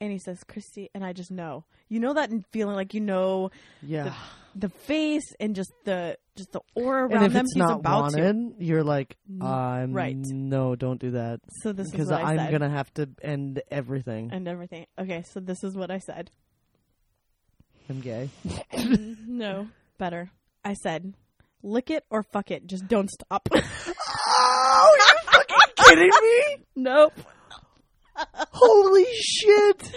and he says, Christy, and I just know. You know that feeling like you know Yeah. the face and just the just the aura around and if them it's he's not about to. wanted, you're like, I'm right. No, don't do that So this is because what I I'm said. gonna have to end everything. and everything. Okay, so this is what I said. I'm gay. <laughs> no, better. I said, lick it or fuck it. Just don't stop. <laughs> Oh, you're fucking kidding me! <laughs> nope. Holy shit!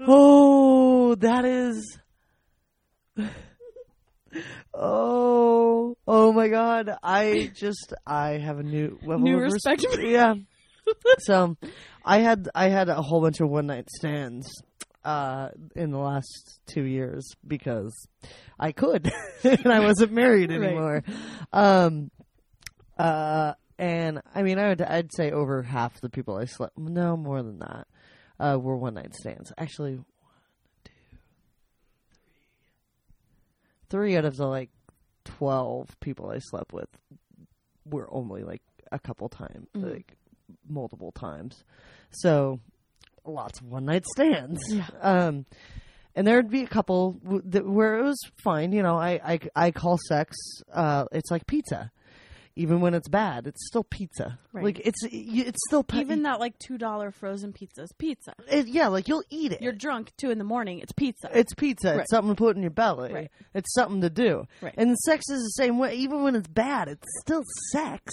oh, that is. Oh, oh my god! I just I have a new level New of respect for Yeah. so, I had I had a whole bunch of one night stands uh, in the last two years because I could, <laughs> and I wasn't married Right. anymore. Um, uh, and I mean, I would I'd say over half the people I slept. No, more than that. Uh, were one night stands. Actually, one, two, three, three out of the like twelve people I slept with were only like a couple times, Mhm. like multiple times. So lots of one night stands. Yeah. Um, and there'd be a couple where it was fine. You know, I, I, I call sex, uh, it's like pizza. Even when it's bad, it's still pizza. Right. Like it's it's still pe- Even that like two dollar frozen pizza is pizza. it, yeah, like you'll eat it. You're drunk two in the morning. It's pizza. it's pizza. Right. It's something to put in your belly. Right. It's something to do. Right. And sex is the same way. Even when it's bad, it's still sex.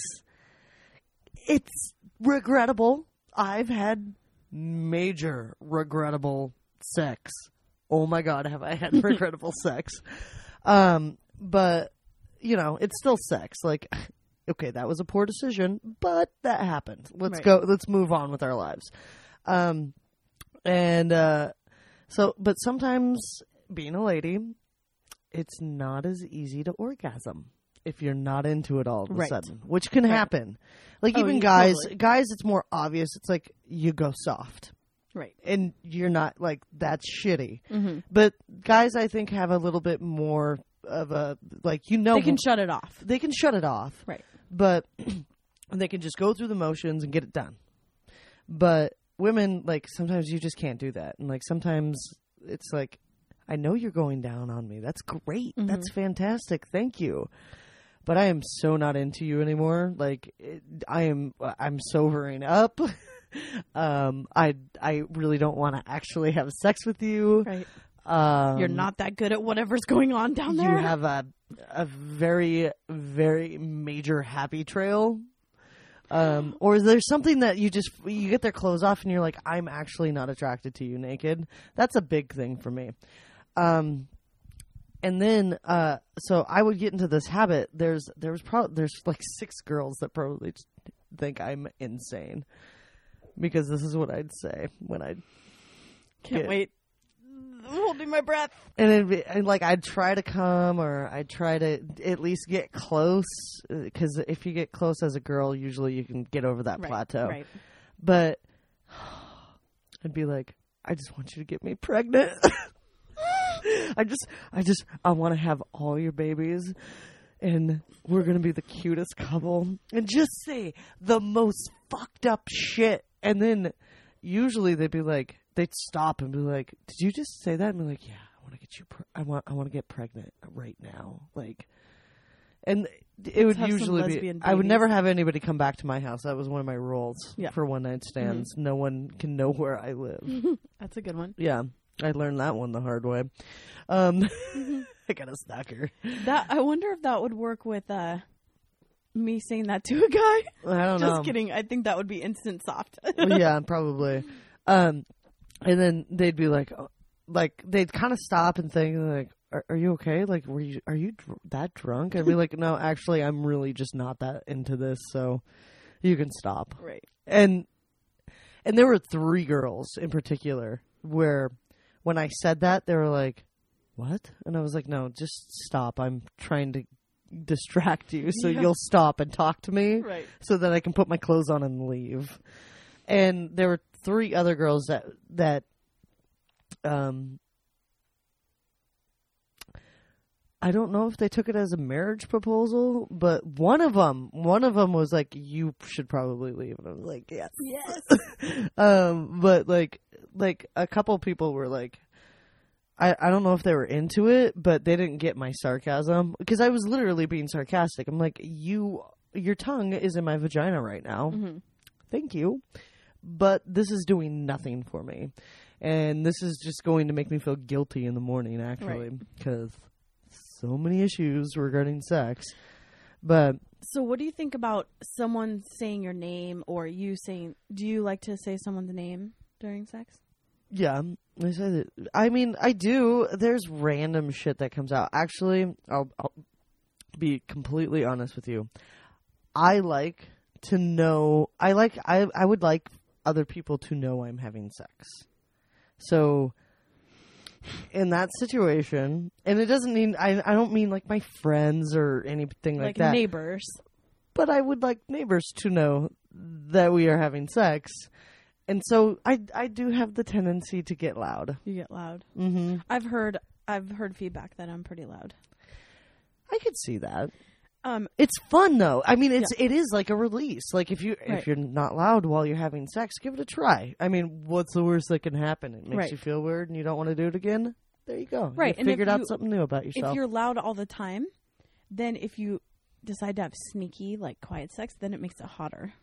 It's regrettable. I've had major regrettable sex. Oh my god, have I had <laughs> regrettable sex? Um, but you know, it's still sex. Like, <sighs> okay, that was a poor decision, but that happened. Let's Right. go. Let's move on with our lives. Um, and uh, so, but sometimes being a lady, it's not as easy to orgasm if you're not into it all of a Right. sudden, which can happen. Like Oh, even guys, totally. guys, it's more obvious. It's like you go soft, Right. and you're not like that's shitty. Mm-hmm. But guys, I think have a little bit more of a like you know They can shut it off. they can shut it off, Right. but <clears throat> they can just go through the motions and get it done. But women, like sometimes you just can't do that, and like sometimes it's like, I know you're going down on me. That's great. That's fantastic. Thank you. But I am so not into you anymore. Like it, I am, I'm sobering up. <laughs> um, I I really don't want to actually have sex with you. Right. Um, You're not that good at whatever's going on down there. you have a a very very major happy trail um or is there something that you just you get their clothes off and you're like i'm actually not attracted to you naked that's a big thing for me um and then uh so i would get into this habit there's there was probably there's like six girls that probably think i'm insane because this is what i'd say when i Can't Yeah. wait. I'm holding my breath. and, it'd be, and like I'd try to come or I'd try to at least get close uh, because if you get close as a girl, usually you can get over that Right. plateau. Right. But <sighs> I'd be like, I just want you to get me pregnant. <laughs> I just, I just, I want to have all your babies. And we're gonna be the cutest couple, and just say the most fucked up shit, and then usually they'd be like, they'd stop and be like, "Did you just say that?" And be like, "Yeah, I want to get you. Pre- I want. I want to get pregnant right now." Like, and it would have some usually be. I would never have anybody come back to my house. That was one of my rules Yeah. Mm-hmm. for one night stands. No one can know where I live. <laughs> That's a good one. yeah, I learned that one the hard way. Um, Mm-hmm. <laughs> I got a stalker. That I wonder if that would work with uh me saying that to a guy. I don't know. Just kidding. I think that would be instant soft. Well, yeah, <laughs> probably. Um, and then they'd be like, oh, like they'd kind of stop and think, like, are, "Are you okay? Like, were you are you dr- that drunk?" I'd be like, "No, actually, I'm really just not that into this, so you can stop." right. And and there were three girls in particular where when I said that, they were like, "What?" And I was like, "No, just stop. I'm trying to." Distract you so Yeah. you'll stop and talk to me Right. so that I can put my clothes on and leave. And there were three other girls that that um I don't know if they took it as a marriage proposal, but one of them, one of them was like, "You should probably leave," and I was like, "Yes, yes." <laughs> um, but like, like a couple people were like, I, I don't know if they were into it, but they didn't get my sarcasm because I was literally being sarcastic. I'm like, you, your tongue is in my vagina right now. Mm-hmm. Thank you, but this is doing nothing for me, and this is just going to make me feel guilty in the morning. Actually, because so many issues regarding sex, but So what do you think about someone saying your name or you saying do you like to say someone's name during sex? Yeah, I said it. I mean, I do. There's random shit that comes out. Actually, I'll, I'll be completely honest with you. I like to know. I like. I I would like other people to know I'm having sex. So, in that situation, and it doesn't mean I. I don't mean like my friends or anything like, Like, that neighbors. but I would like neighbors to know that we are having sex. And so I I do have the tendency to get loud. You get loud. Mm-hmm. I've heard I've heard feedback that I'm pretty loud. I could see that. Um It's fun though. I mean, it's it is like a release. Like if you Right. if you're not loud while you're having sex, give it a try. I mean, what's the worst that can happen? It makes Right. you feel weird and you don't want to do it again. There you go. Right, You figured out you- something new about yourself. if you're loud all the time, then if you decide to have sneaky like quiet sex, then it makes it hotter.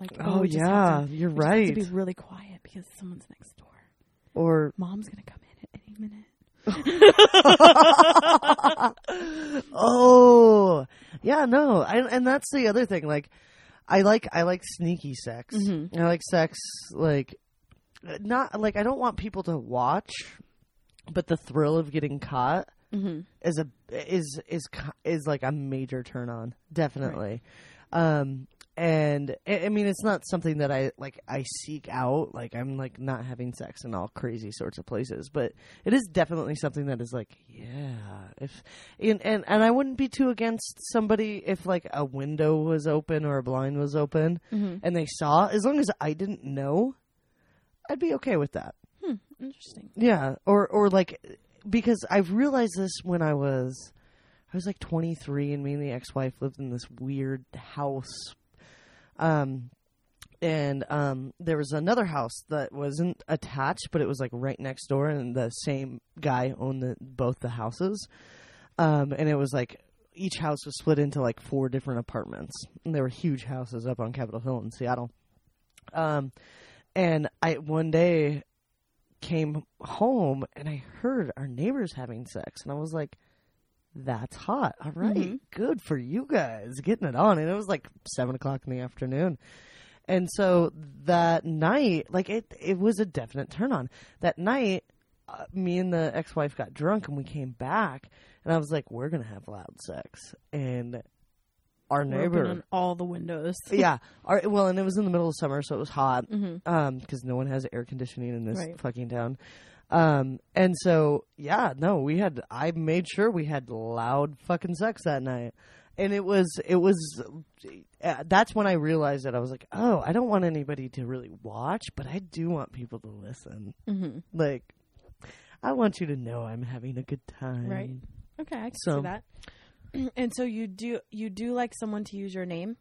Like oh we yeah, to- you're we just have right. to be really quiet because someone's next door. or Mom's gonna come in at any minute. <laughs> oh yeah no I, and that's the other thing like i like i like sneaky sex Mhm. i like sex like not like i don't want people to watch but the thrill of getting caught Mm-hmm. is a is is is like a major turn on definitely um and I mean, it's not something that I like. I seek out. Like, I'm like not having sex in all crazy sorts of places, but it is definitely something that is like, yeah. If and and, and I wouldn't be too against somebody if like a window was open or a blind was open mm-hmm. and they saw, as long as I didn't know, I'd be okay with that. Hmm. Interesting. Yeah, or or like because I've realized this when I was I was like 23 and me and the ex-wife lived in this weird house um and um there was another house that wasn't attached but it was like right next door and the same guy owned the, both the houses. Um and it was like each house was split into like four different apartments. And they were huge houses up on Capitol Hill in Seattle. Um and I one day came home and I heard our neighbors having sex, and I was like, "That's hot! All right, good for you guys getting it on." And it was like seven o'clock in the afternoon, and so that night, like it, it was a definite turn on. That night, uh, me and the ex-wife got drunk, and we came back, and I was like, "We're gonna have loud sex," and our neighbor all the windows. <laughs> yeah. Our, well, and it was in the middle of summer, so it was hot. Um, because no one has air conditioning in this Right. fucking town. Um, and so yeah, no, we had. I made sure we had loud fucking sex that night, and it was it was. Uh, that's when I realized that I was like, oh, I don't want anybody to really watch, but I do want people to listen. Mm-hmm. Like, I want you to know I'm having a good time. Right. Okay, I can So- see that. <clears throat> and so you do you do like someone to use your name?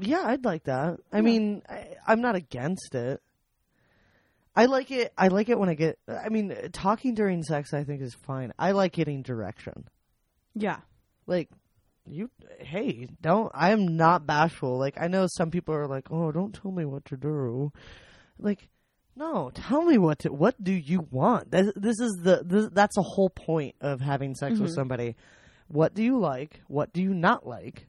Yeah, I'd like that. I mean, I, I'm not against it. I like it. I like it when I get. I mean, talking during sex, I think is fine. I like getting direction. Yeah. Like, you, hey, don't. I am not bashful. Like, I know some people are like, oh, don't tell me what to do. Like, no, tell me what to. What do you want? This, this is the. This, that's the whole point of having sex with mm-hmm. somebody. What do you like? What do you not like?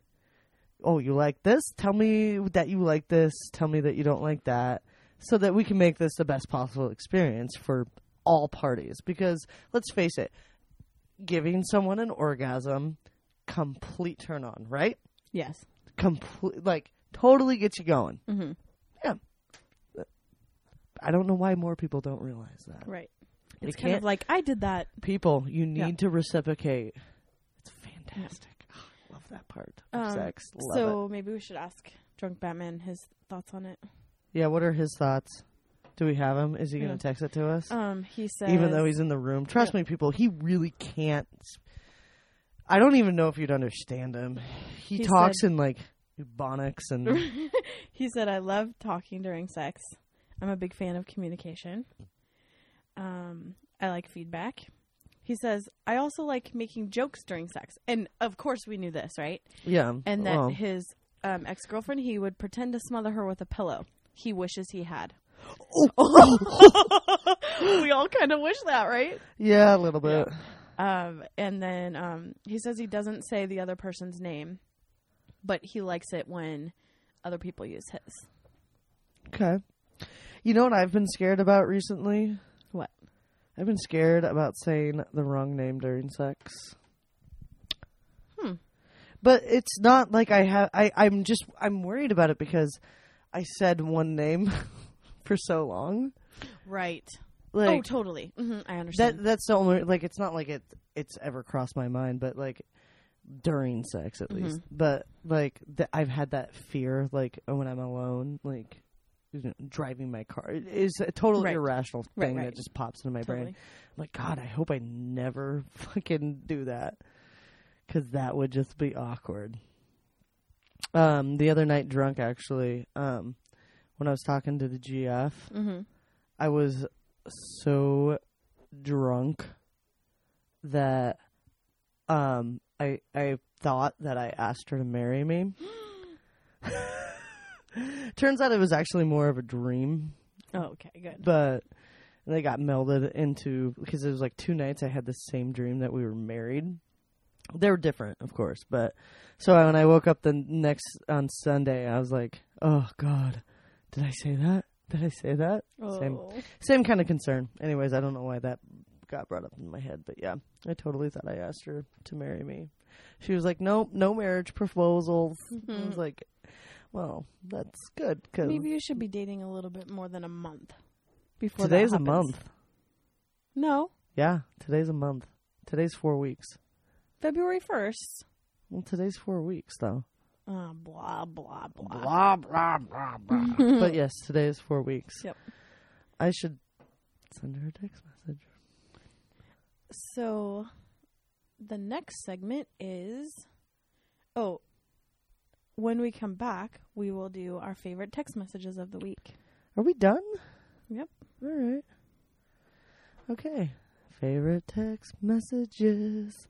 oh, you like this? Tell me that you like this. Tell me that you don't like that. So that we can make this the best possible experience for all parties. Because let's face it, giving someone an orgasm, complete turn on, right? Yes. Complete, like, totally gets you going. Mhm. Yeah. I don't know why more people don't realize that. Right. They It's kind of like I did that. People, you need Yeah. to reciprocate. It's fantastic. Ah, love that part of Um, sex. Love so it. maybe we should ask Drunk Batman his thoughts on it. Yeah, what are his thoughts? Do we have him? Is he going to text it to us? Um, he said, Even though he's in the room. Trust me, people, he really can't. I don't even know if you'd understand him. He, He talks in like Ebonics and. <laughs> he said, "I love talking during sex. I'm a big fan of communication. Um, I like feedback." He says, "I also like making jokes during sex." And of course, we knew this, right? yeah. And that well, his um, ex girlfriend, he would pretend to smother her with a pillow. He wishes he had. <laughs> we all kind of wish that, right? yeah, a little bit. Um, and then um, he says he doesn't say the other person's name, but he likes it when other people use his. Okay. You know what I've been scared about recently? What? I've been scared about saying the wrong name during sex. Hmm. But it's not like I have. I I'm just I'm worried about it because I said one name <laughs> for so long. Right. Like oh, totally. hmm I understand. that that's the only like it's not like it it's ever crossed my mind, but like during sex at least. But like th- I've had that fear like when I'm alone, like driving my car is a totally Right. irrational thing right. that just pops into my brain. I'm like, God, I hope I never <laughs> fucking do that because that would just be awkward. Um, the other night, drunk actually, um, when I was talking to the GF, hmm I was so drunk that um, I I thought that I asked her to marry me. <gasps> <laughs> Turns out it was actually more of a dream Oh, okay, good. but they got melded into because it was like two nights I had the same dream that we were married. They were different, of course, but so when I woke up the next on Sunday, I was like, "Oh God, did I say that? Did I say that?" Same, Oh. same kind of concern. Anyways, I don't know why that got brought up in my head. But yeah, I totally thought I asked her to marry me. She was like, "Nope, no marriage proposals." I was mm-hmm. like, "Well, that's good because Maybe you should be dating a little bit more than a month before today's a month. No, Yeah, today's a month. Today's four weeks. February first. Well, today's four weeks though. Uh, blah blah blah. Blah blah blah blah. <laughs> but yes, today is four weeks. Yep. I should send her a text message. So, the next segment is oh. When we come back, we will do our favorite text messages of the week. Are we done? Yep. All right. Okay. Favorite text messages.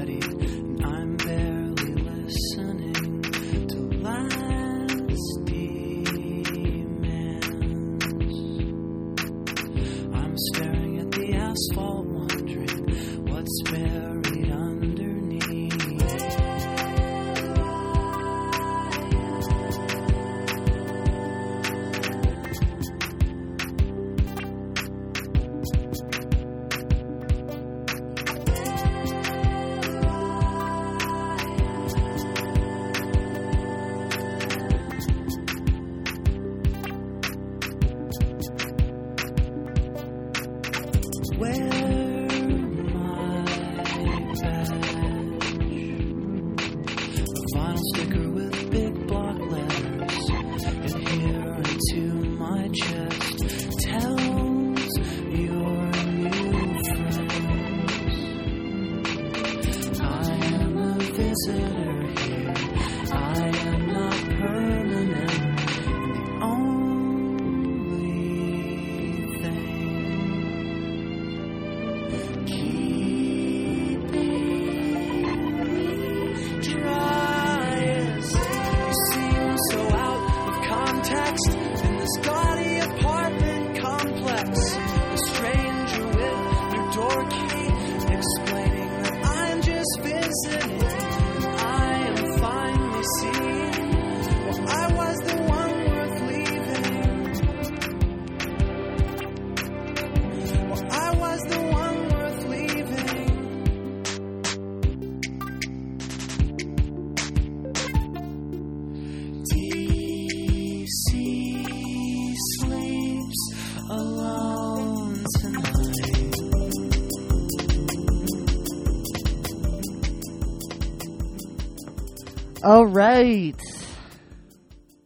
All right.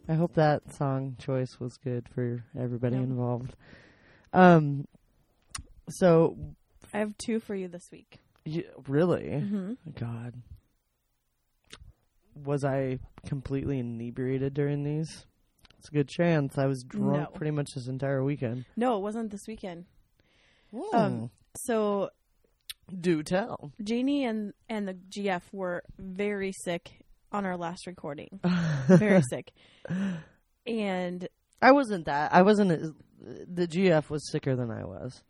I hope that song choice was good for everybody Yep. involved. Um. So, I have two for you this week. y- really, Mm-hmm. God, was I completely inebriated during these? It's a good chance. I was drunk No. pretty much this entire weekend. No, it wasn't this weekend. Hmm. Um, so Do tell. Janie and and the GF were very sick on our last recording. <laughs> very <laughs> sick. And I wasn't that. I wasn't. as- The GF was sicker than I was.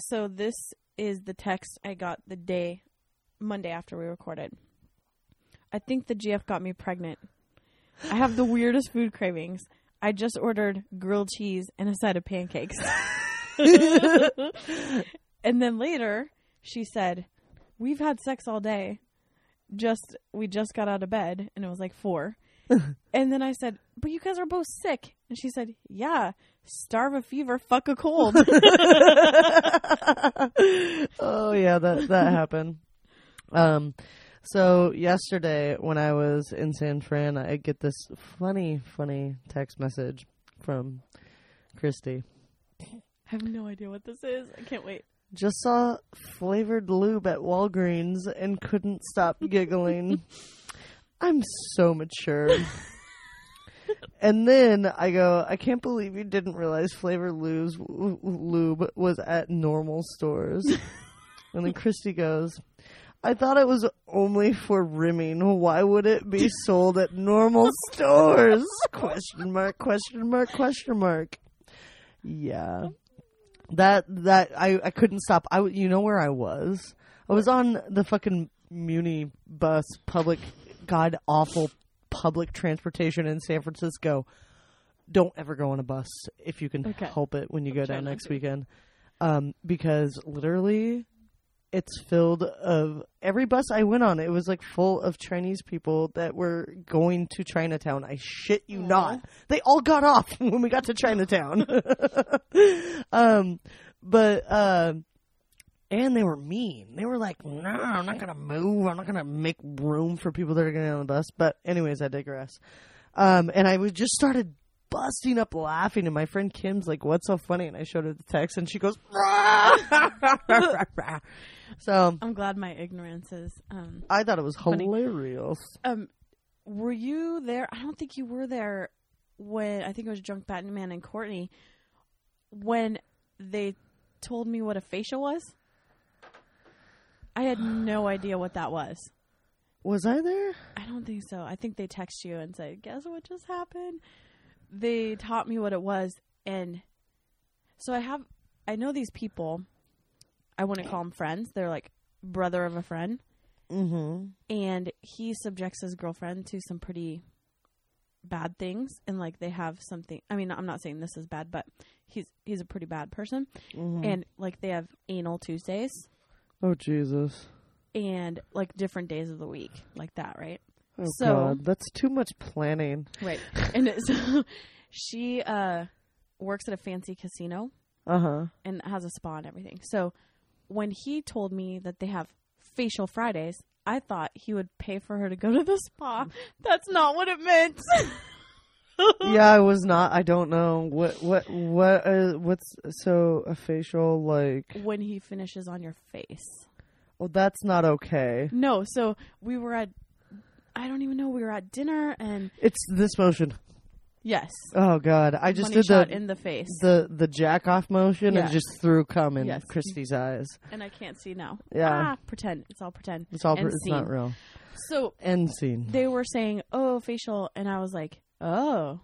so this is the text I got the day Monday after we recorded. I think the GF got me pregnant. I have the weirdest food cravings. I just ordered grilled cheese and a side of pancakes. <laughs> and then later she said, "We've had sex all day. Just we just got out of bed and it was like 4." <laughs> and then I said, "But you guys are both sick." And she said, "Yeah, starve a fever, fuck a cold." <laughs> oh yeah, that that <laughs> happened. Um, so yesterday when I was in San Fran, I get this funny, funny text message from Christy. I have no idea what this is. I can't wait. Just saw flavored lube at Walgreens and couldn't stop <laughs> giggling. I'm so mature. and then I go, I can't believe you didn't realize flavored lube's, lube was at normal stores. and then Christy goes, I thought it was only for rimming. Why would it be sold at normal stores? <laughs> Question mark, question mark, question mark. Yeah. That that I I couldn't stop. I you know where I was? I was on the fucking Muni bus, public god awful public transportation in San Francisco. Don't ever go on a bus if you can Okay. help it when you go down next weekend. Um, because literally it's filled of every bus I went on. It was like full of Chinese people that were going to Chinatown. I shit you not. They all got off <laughs> when we got to Chinatown. <laughs> um, but uh, and they were mean. They were like, "No, I'm not gonna move. I'm not gonna make room for people that are getting on the bus." But anyways, I digress. Um, and I was just started busting up laughing, and my friend Kim's like, "What's so funny?" And I showed her the text, and she goes, <laughs> "So I'm glad my ignorance is. Um, I thought it was Funny. hilarious." um, were you there? I don't think you were there when I think it was Drunk Batman and Courtney when they told me what a facial was. I had no idea what that was. Was I there? I don't think so. I think they text you and said, "Guess what just happened?" They taught me what it was, and so I have. I know these people. I wouldn't call them friends. They're like brother of a friend, Mm-hmm. and he subjects his girlfriend to some pretty bad things, and like they have something. I mean, I'm not saying this is bad, but he's he's a pretty bad person, Mm-hmm. and like they have anal Tuesdays Oh Jesus! and like different days of the week, like that, right? Oh So- God, that's too much planning. Right. <laughs> and it, so <laughs> she uh, works at a fancy casino Uh huh. and has a spa and everything. So when he told me that they have facial Fridays, I thought he would pay for her to go to the spa. That's not what it meant. <laughs> yeah, I was not. I don't know what what what uh, what's so a facial like. when he finishes on your face. Well, that's not okay. No, so we were at I don't even know, we were at dinner and It's this motion. Yes. Oh God, I just money did shot the in the face. the the jack off motion Yeah. and just threw cum in Yes. Christy's eyes. and I can't see now. Yeah. Ah, pretend. It's all pretend. It's all. It's not real. So End scene. they were saying, "Oh, facial," and I was like, "Oh,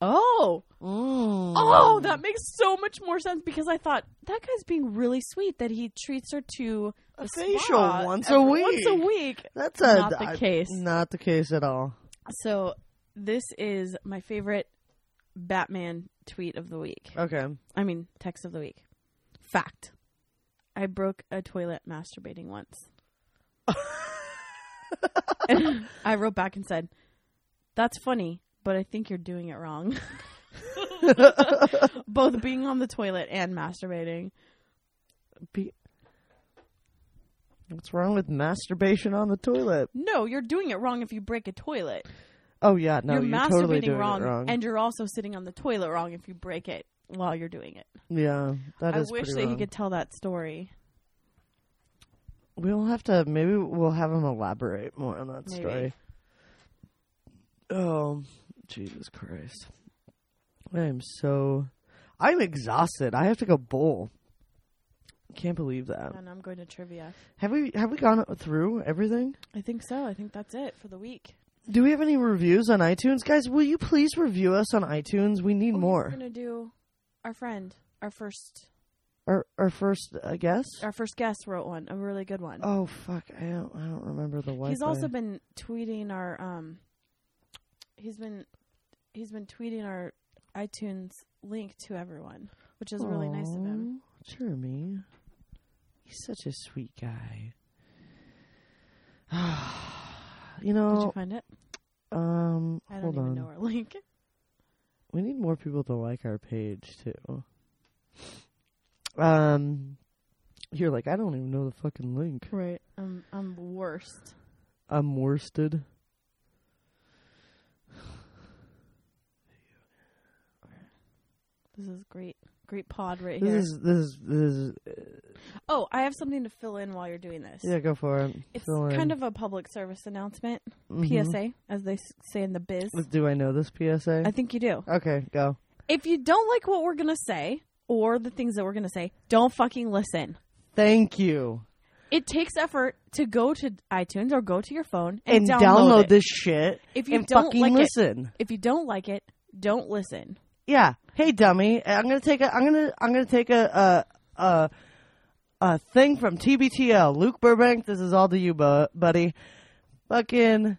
oh, Mm. oh." That makes so much more sense because I thought that guy's being really sweet that he treats her to A facial spa once a every- week. Once a week. That's a, Not the I- case. Not the case at all. So this is my favorite Batman tweet of the week. Okay. I mean, text of the week. Fact: I broke a toilet masturbating once. and <laughs> I wrote back and said, "That's funny, but I think you're doing it wrong." <laughs> Both being on the toilet and masturbating. Be- What's wrong with masturbation on the toilet? No, you're doing it wrong if you break a toilet. Oh yeah, no, you're you're, masturbating totally doing wrong, it wrong. and you're also sitting on the toilet wrong if you break it while you're doing it. yeah, that I is wish pretty that he could tell that story. We'll have to maybe we'll have him elaborate more on that Maybe. story. Oh, Jesus Christ! I am so I'm exhausted. I have to go bowl. Can't believe that. And I'm going to trivia. Have we have we gone through everything? I think so. I think that's it for the week. Do we have any reviews on iTunes, guys? Will you please review us on iTunes? We need Oh, more. We're gonna do our friend, our first, Our our first uh, guest. our first guest wrote one, a really good one. Oh fuck! I don't I don't remember the Wi-Fi. he's also been tweeting our um. He's been, he's been tweeting our iTunes link to everyone, which is really nice of him. Jeremy. He's such a sweet guy. <sighs> <sighs> you know. Did you find it? um, I don't hold even on. know our link. <laughs> We need more people to like our page too. Um, you're like, I don't even know the fucking link. Right. I'm I'm worst. I'm worsted. This is great. Great pod right This here. is this is this is. Oh, I have something to fill in while you're doing this. Yeah, go for it. It's Fill in. kind of a public service announcement, Mhm. PSA, as they say in the biz. Do I know this PSA? I think you do. okay, go. If you don't like what we're gonna say or the things that we're gonna say, don't fucking listen. Thank you. It takes effort to go to iTunes or go to your phone and, and download, download it. this shit If you and don't fucking like it- listen. If you don't like it, don't listen. Yeah. Hey, dummy. I'm gonna take a. I'm gonna. I'm gonna take a. A. A, a thing from TBTL. Luke Burbank. This is all to you, bu- buddy. Fucking.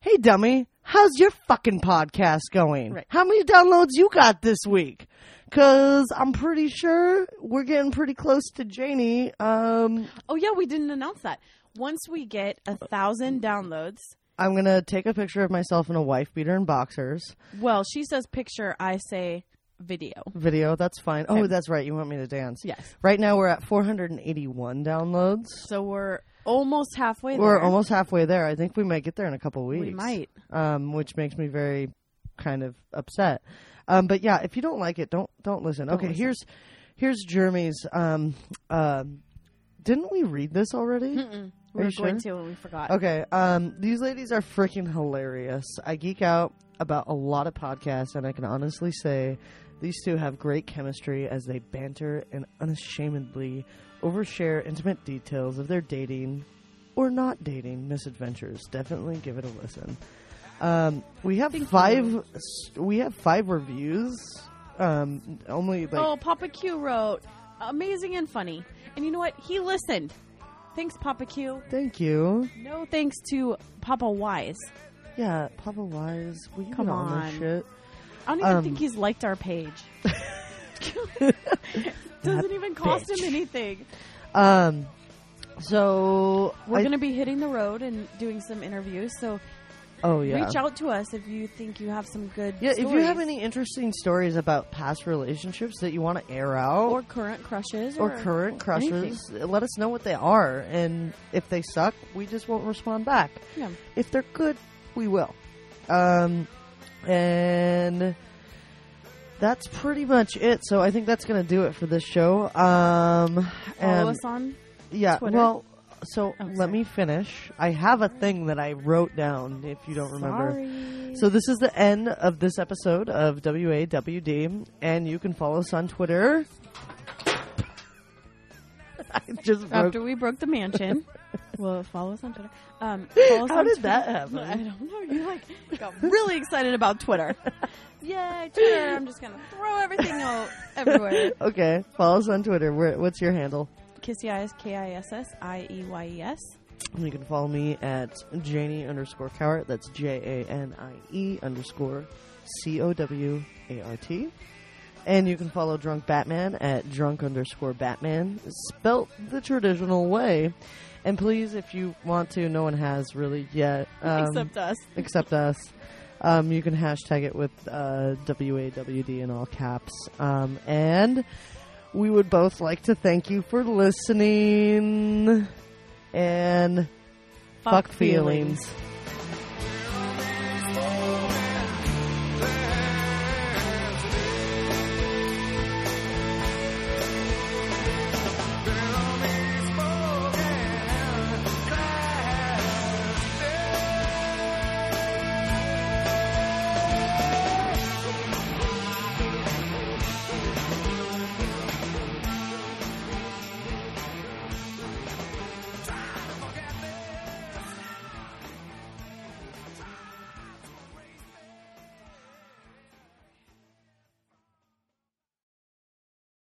Hey, dummy. How's your fucking podcast going? Right. How many downloads you got this week? Cause I'm pretty sure we're getting pretty close to Janie. Um, Oh yeah, we didn't announce that. Once we get a thousand downloads, I'm gonna take a picture of myself in a wife beater and boxers. well, she says picture, I say video. Video. That's fine. Oh, Okay. that's right. You want me to dance? Yes. Right now we're at 481 downloads. So we're almost halfway We're there. almost halfway there. I think we might get there in a couple weeks. We might. um, which makes me very kind of upset. Um, but yeah, if you don't like it, don't don't listen. okay, listen. here's here's Jeremy's. Um, um, didn't we read this already? We were you going to and we forgot. Okay, um, these ladies are freaking hilarious. I geek out about a lot of podcasts, and I can honestly say these two have great chemistry as they banter and unashamedly overshare intimate details of their dating or not dating misadventures. Definitely give it a listen. Um, we have five. We have five reviews. Um, only like oh, Papa Q wrote, amazing and funny. And you know what? He listened. Thanks, Papa Q. thank you. No thanks to Papa Wise. Yeah, Papa Wise. Will you Come on on. I don't even Um, think he's liked our page. <laughs> <laughs> Doesn't even cost him anything. Um, so We're going to be hitting the road and doing some interviews. So Oh yeah. reach out to us if you think you have some good Yeah, if you have any interesting stories about past relationships that you want to air out or current crushes or current crushes, let us know what they are. And if they suck, we just won't respond back. Yeah. If they're good, we will. Um, and that's pretty much it. So I think that's going to do it for this show. Um, Follow and- us on. yeah. Twitter? Well, so Oh, let me finish. I have a thing that I wrote down. If you don't remember. Sorry. So this is the end of this episode of WAWD, and you can follow us on Twitter. Just broke. After we broke the mansion, well, follow us on Twitter. Um, <laughs> follow us How on did Twi- that happen? I don't know. You like got really excited about Twitter. Yay, Twitter! I'm just gonna throw everything out <laughs> everywhere. Okay, follow us on Twitter. Where, what's your handle? Kissy eyes, K I S S I E Y E S. You can follow me at Janie underscore Cowart. That's J A N I E underscore C O W A R T. And you can follow Drunk Batman at drunk underscore Batman, spelt the traditional way. And please, if you want to, no one has really yet. Um, Except us. <laughs> except us. Um, you can hashtag it with uh, WAWD in all caps. Um, and we would both like to thank you for listening. And fuck, feelings. feelings.